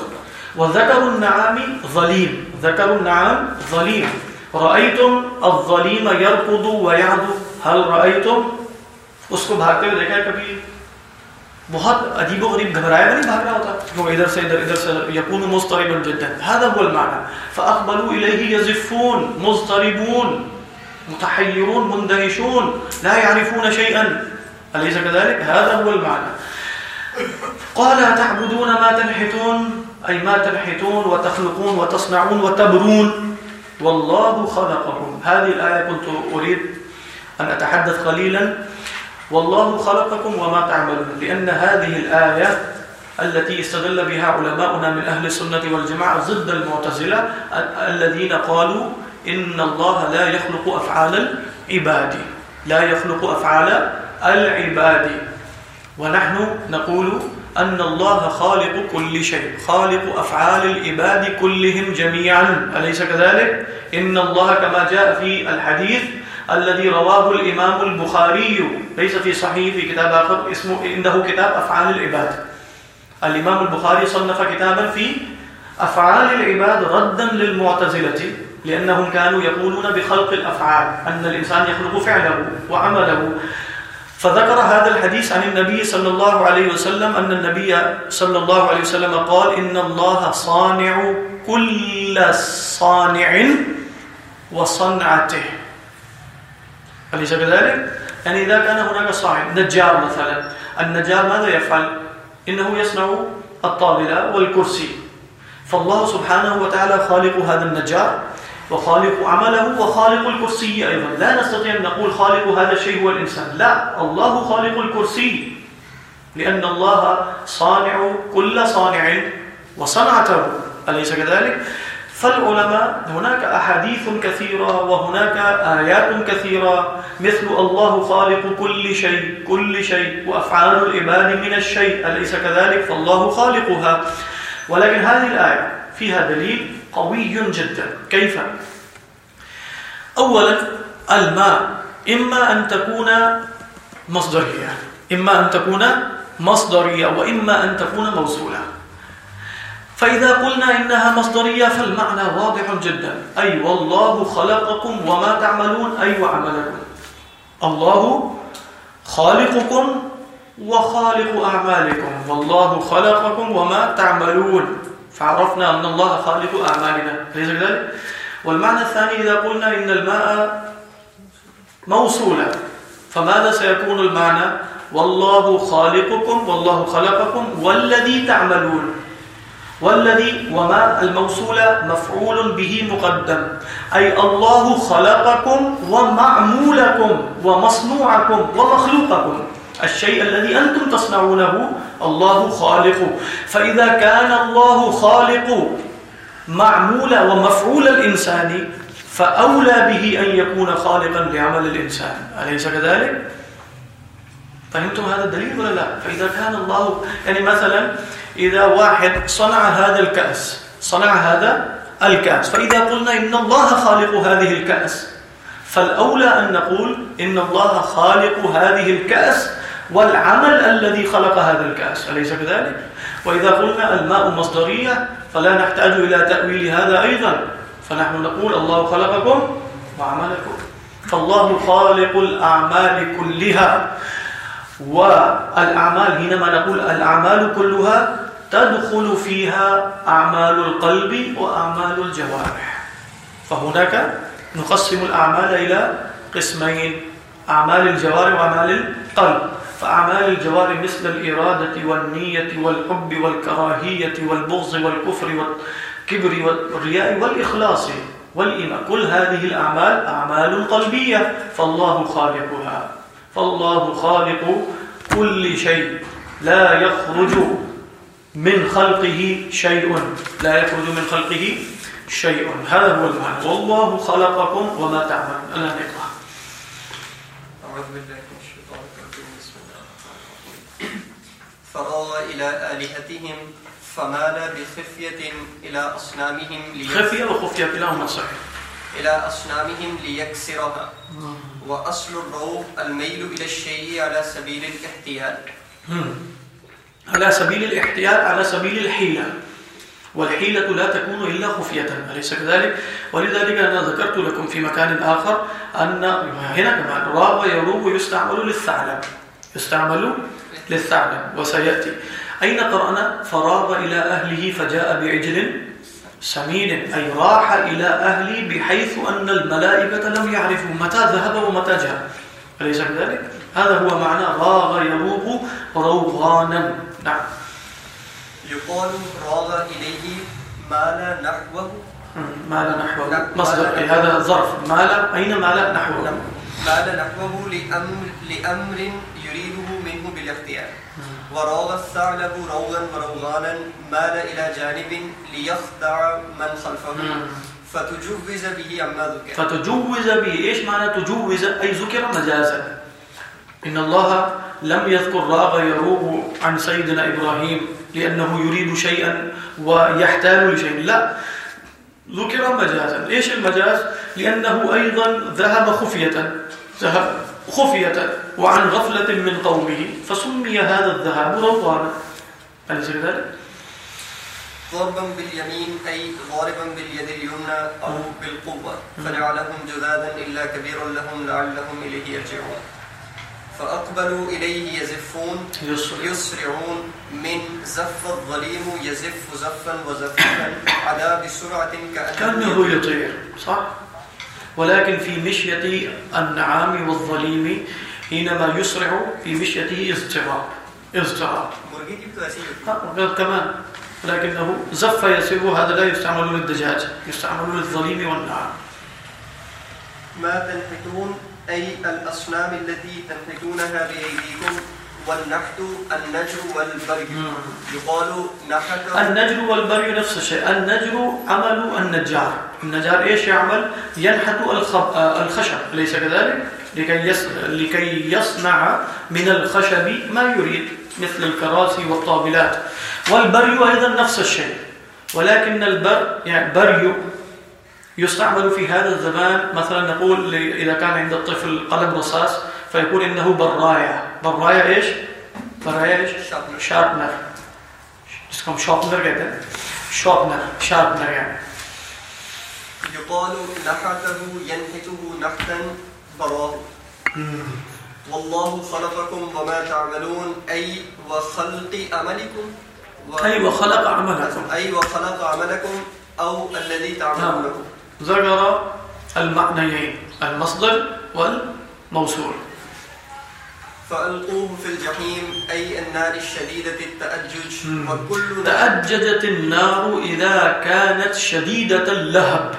وذكر النعام ظليم. ذكر النعام ظليم. رأيتم الظليم يركض ويعدو. هل رأيتم؟ اس کو بھاگتے ہوئے دیکھا ہے کبھی بہت عجیب و غریب گھبرایا نہیں بھاگ رہا ہوتا؟ وہ ادھر سے ادھر ادھر سے یکون مضطربا جدا۔ هذا هو المعنى۔ فاقبلوا اليه يزفون، مضطربون متحيرون مندهشون، لا يعرفون شيئا۔ اليس كذلك؟ هذا هو المعنى۔ قال تعبدون ما تنحتون؟ اي ما تنحتون؟ وتخلقون وتصنعون وتبرون۔ والله خلقكم۔ هذه الايه كنت اريد ان اتحدث قليلا۔ والله خلقكم وما تعملون، لأن هذه الآية التي استدل بها علماؤنا من أهل السنة والجماعة ضد المعتزلة، الذين قالوا إن الله لا يخلق أفعال العباد، لا يخلق أفعال العباد ونحن نقول أن الله خالق كل شيء، خالق أفعال العباد كلهم جميعا، أليس كذلك؟ إن الله كما جاء في الحديث الذي رواه الإمام البخاري، ليس في صحيح في كتاب آخر، اسمه عنده كتاب أفعال العباد. الإمام البخاري صنف كتابا في أفعال العباد ردا للمعتزلة، لأنهم كانوا يقولون بخلق الأفعال، أن الإنسان يخلق فعله وعمله. فذكر هذا الحديث عن النبي صلى الله عليه وسلم، أن النبي صلى الله عليه وسلم قال إن الله صانع كل صانع وصنعته. أليس كذلك؟ يعني إذا كان هناك صاحب نجار مثلا، النجار ماذا يفعل؟ إنه يصنع الطاولة والكرسي فالله سبحانه وتعالى خالق هذا النجار، وخالق عمله، وخالق الكرسي أيضا لا نستطيع أن نقول خالق هذا الشيء هو الإنسان لا، الله خالق الكرسي لأن الله صانع كل صانع، وصنعته أليس كذلك؟ فالعلماء هناك أحاديث كثيرة وهناك آيات كثيرة. مثل الله خالق كل شيء كل شيء، وأفعال العباد من الشيء، أليس كذلك؟ فالله خالقها. ولكن هذه الآية فيها دليل قوي جدا. كيف؟ أولا، الماء. إما أن تكون مصدرية. إما أن تكون مصدرية، وإما أن تكون موصولة فإذا قلنا إنها مصدرية فالمعنى واضح جدا. أي والله خلقكم وما تعملون. أي وعملكم. الله خالقكم وخالق أعمالكم. والله خلقكم وما تعملون. فعرفنا أن الله خالق أعمالنا. ليس كذلك؟ والمعنى الثاني، إذا قلنا إن الماء موصولة فماذا سيكون المعنى؟ والله خالقكم، والله خلقكم، والذي تعملون. والذي وما الموصولة مفعول به مقدم. أي الله خلقكم ومعمولكم ومصنوعكم ومخلوقكم. الشيء الذي أنتم تصنعونه الله خالق. فإذا كان الله خالق معمول ومفعول الإنسان، فأولى به أن يكون خالقا لعمل الإنسان. أليس كذلك؟ فهمتم هذا الدليل ولا لا؟ فإذا كان الله، يعني مثلا إذا واحد صنع هذا الكأس، صنع هذا الكأس، فإذا قلنا إن الله خالق هذه الكأس، فالأولى أن نقول إن الله خالق هذه الكأس والعمل الذي خلق هذا الكأس، أليس كذلك؟ وإذا قلنا الماء مصدرية، فلا نحتاج إلى تأويل هذا أيضا، فنحن نقول الله خلقكم وعملكم، فالله خالق الأعمال كلها والأعمال حينما نقول الأعمال كلها تدخل فيها أعمال القلب وأعمال الجوارح فهناك نقسم الأعمال إلى قسمين أعمال الجوارح وأعمال القلب فأعمال الجوارح مثل الإرادة والنية والحب والكراهية والبغض والكفر والكبر والرياء والإخلاص والإيمان كل هذه الأعمال أعمال قلبية فالله خالقها فالله خالق كل شيء لا يخرج من خلقه شيء لا يخرج من خلقه شيء هذا هو المعنى والله خلقكم وما تعملون. ألا نقرأ. أعوذ بالله من الشيطان الرجيم. بسم الله الرحمن الرحيم. فراغ إلى آلهتهم فمال بخفية إلى أصنامهم. خفية وخفية كلاهما صحيح إلى أصنامهم ليكسرها. وأصل الروغ الميل إلى الشيء على سبيل الاحتيال. على سبيل الاحتيال، على سبيل الحيلة. والحيلة لا تكون إلا خفية، أليس كذلك؟ ولذلك أنا ذكرت لكم في مكان آخر أن هنا كمان راغ يروغ يستعمل للثعلب. يستعمل للثعلب، وسيأتي. أين قرأنا فراغ إلى أهله فجاء بعجل؟ سمين أي راح إلى أهلي بحيث أن الملائكة لم يعرفوا متى ذهب ومتى جاء أليس كذلك؟ هذا هو معنى راغ يروغ روغانا. نعم. يقال راغ إليه مال نحوه. مال نحوه. مصدر. هذا ظرف. مال أين مال نحوه؟ مال نحوه لأمر, لأمر يريده منه بالاختيار. وراغ الثعلب روغا وروغانا مال إلى جانب ليخدع من خلفه فتجوز به عما ذكر. فتجوز به إيش معنى تجوز؟ أي ذكر مجازا. إن الله لم يذكر راغ يروغ عن سيدنا إبراهيم لأنه يريد شيئا ويحتال لشيء. لا ذكر مجازا. إيش المجاز؟ لأنه أيضا ذهب خفية. ذهب خفية وعن غفلة من قومه فسمي هذا الذهاب روضانا أليس كذلك؟ ضربا باليمين أي ضاربا باليد اليمنى أو بالقوة فجعلهم جذاذا إلا كبير لهم لعلهم إليه يرجعون فأقبلوا إليه يزفون يسرع. يسرعون من زف الظليم يزف زفا وزفا عدا بسرعة كأنه يطير صح؟ ولكن في مشية النعام والظليم حينما يسرع في مشيته اضطراب. اضطراب. كمان. لكنه زف يسير، هذا لا يستعمل للدجاج، يستعمل للظليم والنعام. ما تنحتون، أي الأصنام التي تنحتونها بأيديكم؟ والنحت النجر والبري يقال نحت النجر والبري نفس الشيء. النجر عمل النجار. النجار ايش يعمل؟ ينحت الخشب. ليس كذلك؟ لكي. لكي يصنع من الخشب ما يريد مثل الكراسي والطابلات. والبري ايضا نفس الشيء. ولكن البر يعني بري يستعمل في هذا الزمان. مثلا نقول اذا كان عند الطفل قلم رصاص فيقول انه برايه Normalya iş, paraya iş, sharpner. جس کو ہم شارپنر کہتے ہیں شارپنر شارپنر یعنی يقال نحته ينحته نحتا براه hmm. والله خلقكم وما تعملون. أي وخلق عملكم و... أي وخلق عملكم. أي وخلق عملكم أو الذي تعملون لكم ذكر المعنيين المصدر والموصول. فألقوه في الجحيم أي النار الشديدة التأجج. وكل تأججت النار إذا كانت شديدة اللهب.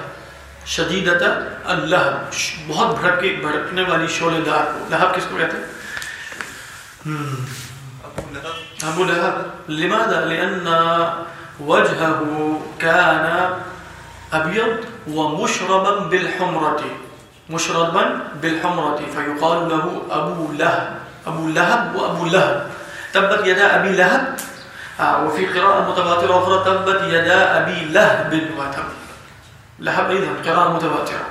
شديدة اللهب. بہت بھڑکے بھڑکنے والی شعلے دار لہب کس کو کہتے ہیں؟ أبو لهب لماذا؟ لأن وجهه كان أبيض ومشربا بالحمرة. مشربا بالحمرة. فيقال له أبو لهب. أبو لهب وأبو لهب تبت يدا أبي لهب وفي قراءة متواترة أخرى تبت يدا أبي لهب وتب لهب أيضا قراءة متواترة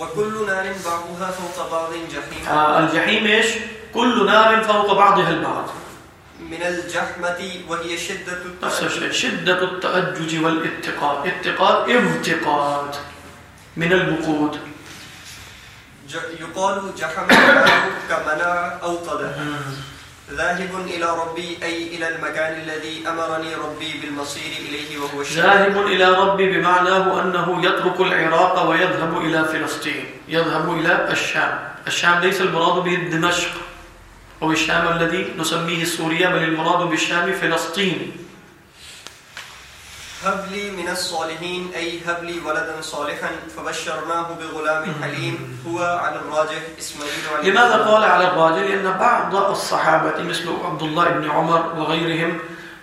وكل نار بعضها فوق بعض جحيم آه الجحيم إيش كل نار فوق بعضها البعض من الجحمة وهي شدة نفس التأجج الشيء شدة التأجج والاتقاد اتقاد ارتقاد من الوقود يقال جحم كمنع أو قدح ذاهب إلى ربي، أي إلى المكان الذي أمرني ربي بالمصير إليه وهو الشام ذاهب إلى ربي بمعناه أنه يترك العراق ويذهب إلى فلسطين، يذهب إلى الشام. الشام ليس المراد به دمشق، أو الشام الذي نسميه سوريا، بل المراد بالشام فلسطين. هب لي من الصالحين أي هب لي ولدا صالحا فبشرناه بغلام حليم. هو على الراجح إسماعيل عليه لماذا. قال على الراجل لأن بعض الصحابة مثل عبد الله بن عمر وغيرهم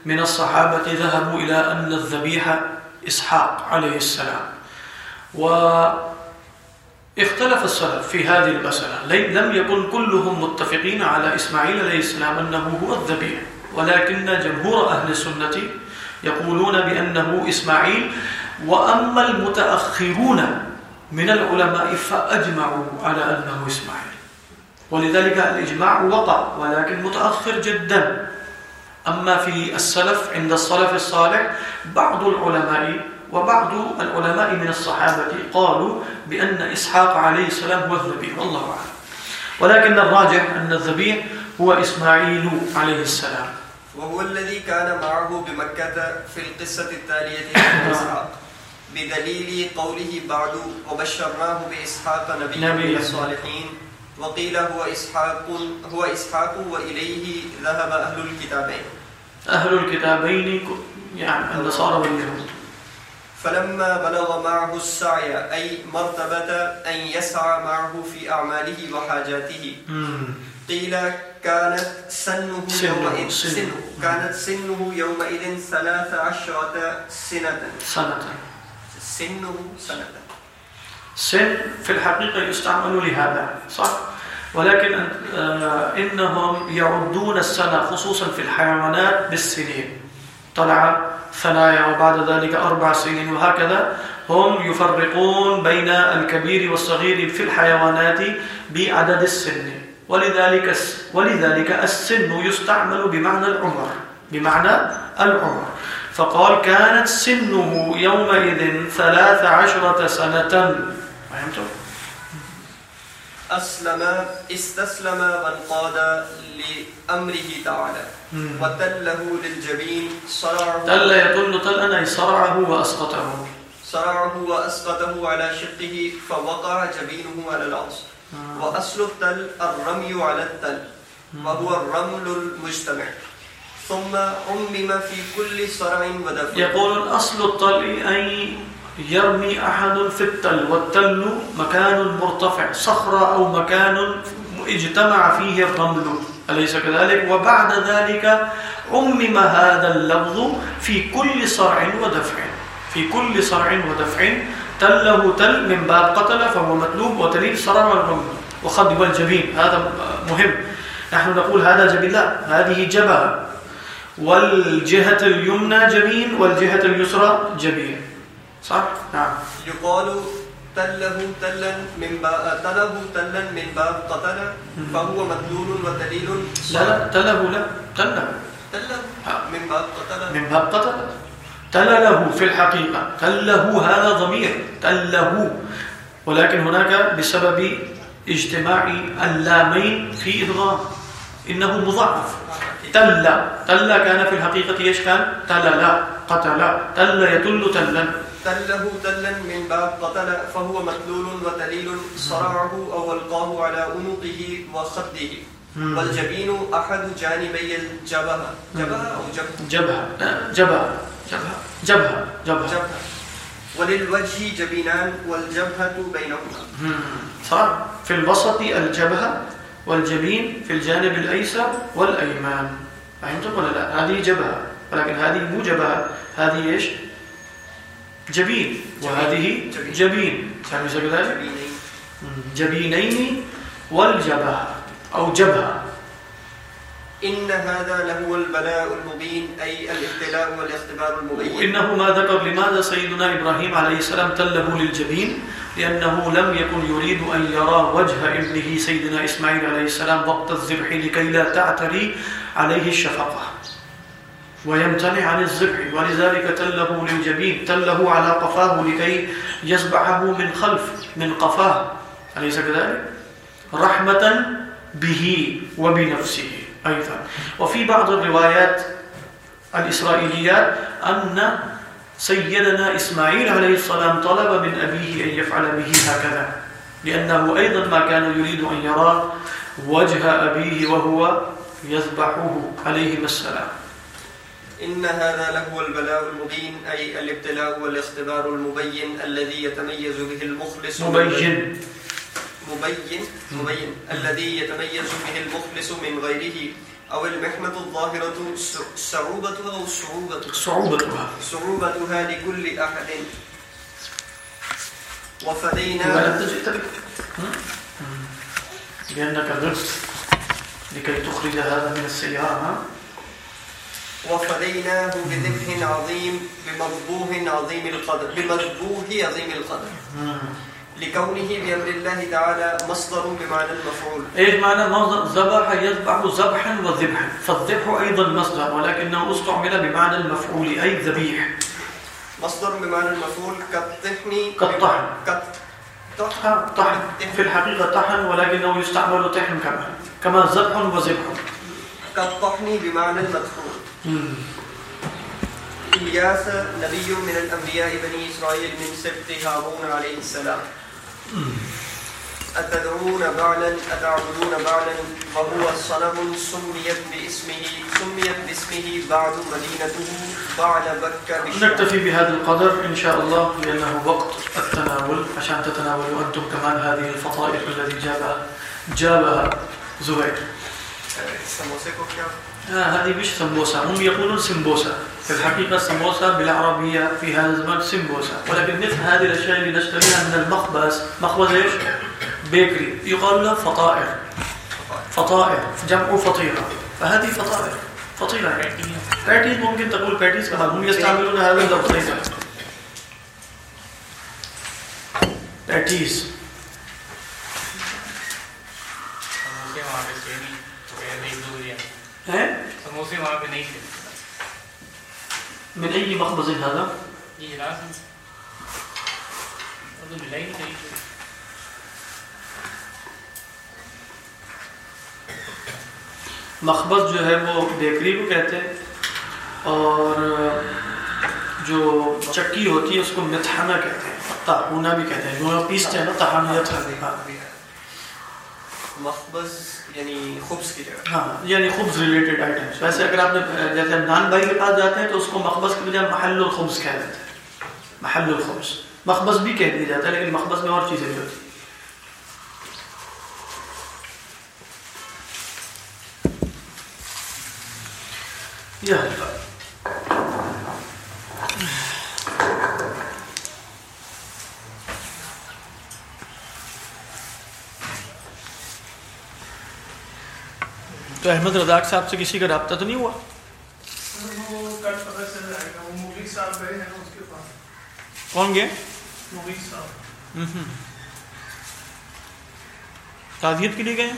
من الصحابة ذهبوا إلى أن الذبيح إسحاق عليه السلام. واختلف السلف في هذه المسألة. لم يكن كلهم متفقين على إسماعيل عليه السلام أنه هو الذبيح ولكن جمهور أهل السنة يقولون بأنه إسماعيل، وأما المتأخرون من العلماء فأجمعوا على أنه إسماعيل. ولذلك الإجماع وقع، ولكن متأخر جدا. أما في السلف، عند السلف الصالح، بعض العلماء وبعض العلماء من الصحابة قالوا بأن إسحاق عليه السلام هو الذبيح، والله أعلم. ولكن الراجح أن الذبيح هو إسماعيل عليه السلام. وهو الذي كان معه بمكة في القصة التالية من إسحاق. بدليل قوله بعد وبشرناه بإسحاق نبيا. من الصالحين. وقيل هو إسحاق هو إسحاق وإليه ذهب أهل الكتابين. أهل الكتابين يعني النصارى واليهود فلما بلغ معه السعي أي مرتبة أن يسعى معه في أعماله وحاجاته. قيل كانت سنه سنه، يومئذ سنه. سنه. كانت سنه يومئذ ثلاث عشرة سنة. سنة. سنه سنة. سن في الحقيقة يستعمل لهذا صح؟ ولكن إنهم يعدون السنة خصوصا في الحيوانات بالسنين. طلع ثنايا وبعد ذلك أربع سنين وهكذا. هم يفرقون بين الكبير والصغير في الحيوانات بعدد السن. ولذلك ولذلك السن يستعمل بمعنى العمر بمعنى العمر. فقال كانت سنه يومئذ ثلاث عشرة سنة. فهمتم؟ أسلم استسلم وانقاد لأمره تعالى. وتله للجبين صرعه. تل يطل تلا أي صرعه وأسقطه. صرعه وأسقطه على شقه فوقع جبينه على العصر وأصل التل الرمي على التل وهو الرمل المجتمع ثم عمم في كل صرع ودفع يقول الأصل الطلع أن يرمي أحد في التل والتل مكان مرتفع صخرة أو مكان اجتمع فيه الرمل. أليس كذلك وبعد ذلك عمم هذا اللفظ في كل صرع ودفع. في كل صرع ودفع تله تل من باب قتل فهو مطلوب وتليل صرع والرمل وخد والجبين هذا مهم۔ نحن نقول هذا جبين لا هذه جبهة والجهة اليمنى جبين والجهة اليسرى جبين صح؟ نعم۔ يقال تله تلا من باب تله تلا من باب قتل فهو مدلول ودليل لا لا تله لا تله تله من باب قتل من باب قتل تلله في الحقيقة تله هذا ضمير تله ولكن هناك بسبب اجتماع اللامين في إدغام. إنه مضاعف تل تل كان في الحقيقة ايش كان؟ تلل قتل تل يتل تلا. تله تلا من باب قتل فهو مدلول ودليل صرعه أو ألقاه على عنقه وخده. والجبين أحد جانبي الجبهة جبهة أو جبهة جبهة. جبهة. جبهة جبهة جبهة جبهة وللوجه جبينان والجبهة بينهما. صح في الوسط الجبهة والجبين في الجانب الأيسر والأيمان فهمتم ولا لا هذه جبهة ولكن هذه مو جبهة هذه إيش جبين وهذه جبين. سامي كذلك جبينين. جبينين والجبهة أو جبهة إن هذا لهو البلاء المبين، أي الابتلاء والاختبار المبين. وإنه ما ذكر لماذا سيدنا إبراهيم عليه السلام تله للجبين؟ لأنه لم يكن يريد أن يرى وجه ابنه سيدنا إسماعيل عليه السلام وقت الذبح لكي لا تعتري عليه الشفقة. ويمتنع عن الذبح، ولذلك تله للجبين، تله على قفاه لكي يذبحه من خلف، من قفاه. أليس كذلك؟ رحمة به وبنفسه. أيضا وفي بعض الروايات الإسرائيليات أن سيدنا إسماعيل عليه السلام طلب من أبيه أن يفعل به هكذا لأنه أيضا ما كان يريد أن يرى وجه أبيه وهو يذبحه عليه السلام۔ إن هذا لهو البلاء المبين أي الابتلاء والاختبار المبين الذي يتميز به المخلص مبين۔ مبين مبين. الذي يتميز به المخلص من غيره أو المحنة الظاهرة س- صعوبتها أو صعوبتها صعوبتها. صعوبتها لكل أحد. لما وفدينا لأنك غرت لكي تخرج هذا من السيارة؟ وفديناه بذبح عظيم بمذبوح عظيم القدر بمذبوح عظيم القدر. لكونه بأمر الله تعالى مصدر بمعنى المفعول. ايش معنى مصدر؟ ذبح يذبح ذبحا وذبحا. فالذبح ايضا مصدر ولكنه استعمل بمعنى المفعول اي ذبيح. مصدر بمعنى المفعول كالطحن. كالطحن. كالطحن. طحن. طحن في الحقيقة طحن ولكنه يستعمل طحن كمان كما ذبح وذبح. كالطحن بمعنى المدخول إلياس نبي من الأنبياء بني إسرائيل من سبط هارون عليه السلام. أتدعون بعلا أتعبدون بعلا وهو صنم سميت باسمه سميت باسمه بعد مدينته بعد بكة نكتفي بهذا القدر إن شاء الله لأنه وقت التناول عشان تتناولوا أنتم كمان هذه الفطائر التي جابها جابها زبير. سموسے کو کیا ہاں، هذه مش سمبوسة هم يقولون سمبوسة في الحقيقة سموسة بالعربية في هذا الزمان سمبوسة ولكن مثل هذه الأشياء اللي نشتريها من المخبز، مخبز إيش؟ بيكري يقال لها فطائر. فطائر، جمع فطيرة. فهذه فطائر. فطيرة باتيز ممكن تقول باتيز كمان هم يستعملون هذا اللفظ أيضا باتيز سموسے وہاں پہ تھے نہیں تو کہہ رہے دو بریانی ها؟ سموسے وہاں پہ نہیں تھے من مخبز هذا؟ یہ مخبز جو ہے وہ بیکری کو کہتے ہیں۔ اور جو چکی ہوتی ہے اس کو متحانہ کہتے ہیں۔ تاہونا بھی کہتے ہیں۔ جو پیستے ہیں نا تھانا مخبز یعنی خبز کی جگہ. ہاں یعنی خبز ریلیٹڈ آئٹمس ویسے اگر آپ نے، جیسے نان بھائی کے پاس جاتے ہیں تو اس کو مخبز کی بجائے محل الخبز کہہ دیتے ہیں. محل الخبز. مخبز بھی کہہ دیا جاتا ہے، لیکن مخبز میں اور چیزیں بھی ہوتی ہیں. یہ حلقہ تو احمد رزاق صاحب سے کسی کا رابطہ تو نہیں ہوا کون گئے تعزیت کے لیے گئے ہیں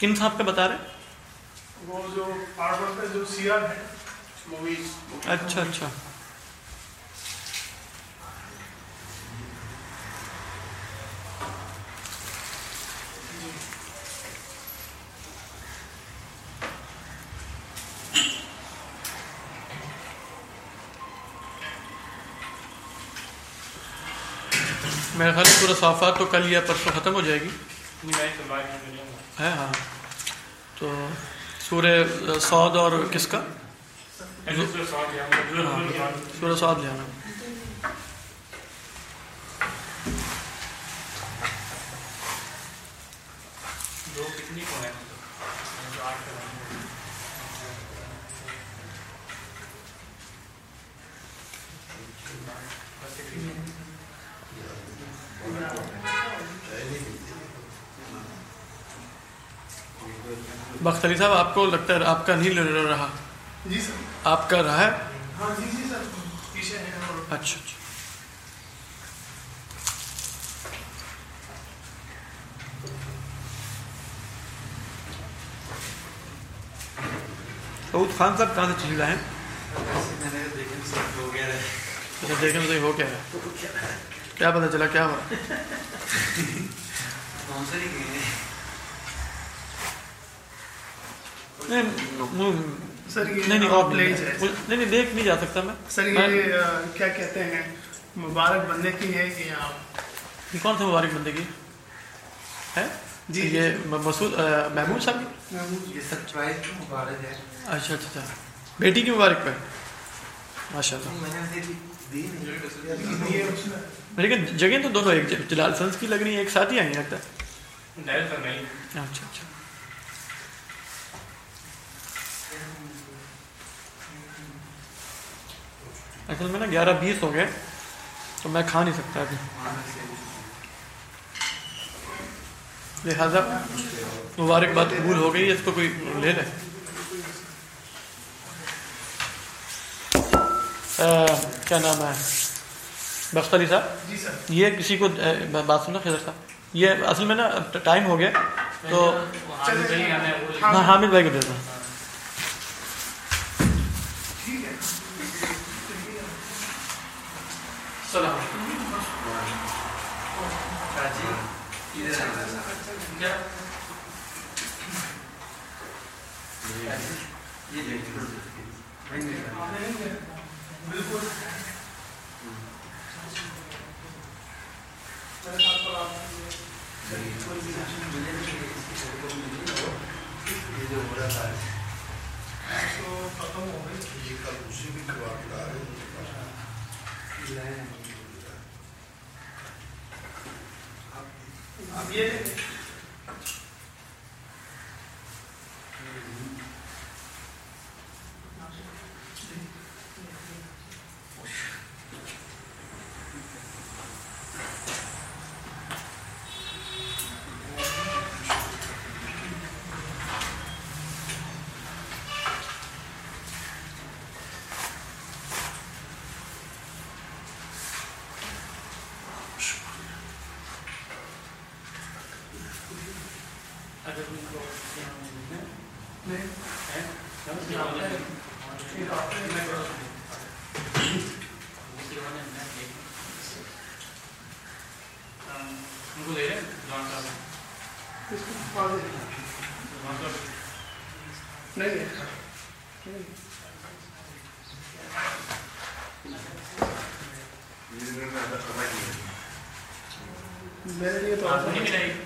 کن صاحب کا بتا رہے وہ جو آرڈر پہ جو سیاہ ہے موویز اچھا اچھا صافات تو کل یا پرسوں ختم ہو جائے گی۔ ہے ہاں۔ تو سورہ سعود اور کس کا؟ سوال سورہ سعود لے آنا دو کتنی کو ہے جو آٹھ کا بخت علی صاحب آپ کو لگتا ہے آپ کا نہیں لڑ رہا؟ جی سر۔ آپ کا رہا ہے؟ ہاں جی جی سر۔ پیچھے ہے اور اچھا اچھا۔ سعود خان صاحب کہاں سے چیز لائے ہیں اچھا دیکھنے سے ہو کیا ہے۔ کیا پتہ چلا کیا ہوا نہیں نہیں سر یہ نہیں ہے نہیں نہیں دیکھ نہیں جا سکتا میں سر یہ کیا کہتے ہیں مبارک بندے کی ہے کہ آپ یہ کون سے مبارک بندے کی ہے جی، یہ مسعود محمود صاحب یہ سرپرائز مبارک ہے اچھا اچھا اچھا بیٹی کی مبارک پہ ماشاء اللہ لیکن جگہ تو دونوں ایک جلال سنس کی لگ رہی ہیں ایک ساتھ ہی آئی ہیں لگتا ہے اچھا اچھا اصل میں نا گیارہ بیس ہو گئے تو میں کھا نہیں سکتا ابھی۔ لہذا مبارکباد قبول ہو گئی اس کو کوئی لے لے۔ کیا نام ہے؟ بخت علی صاحب؟ جی یہ کسی کو بات سننا خضر صاحب۔ یہ اصل میں نا ٹائم ہو گیا تو ہاں حامد بھائی کو دیتا ہوں ملے گی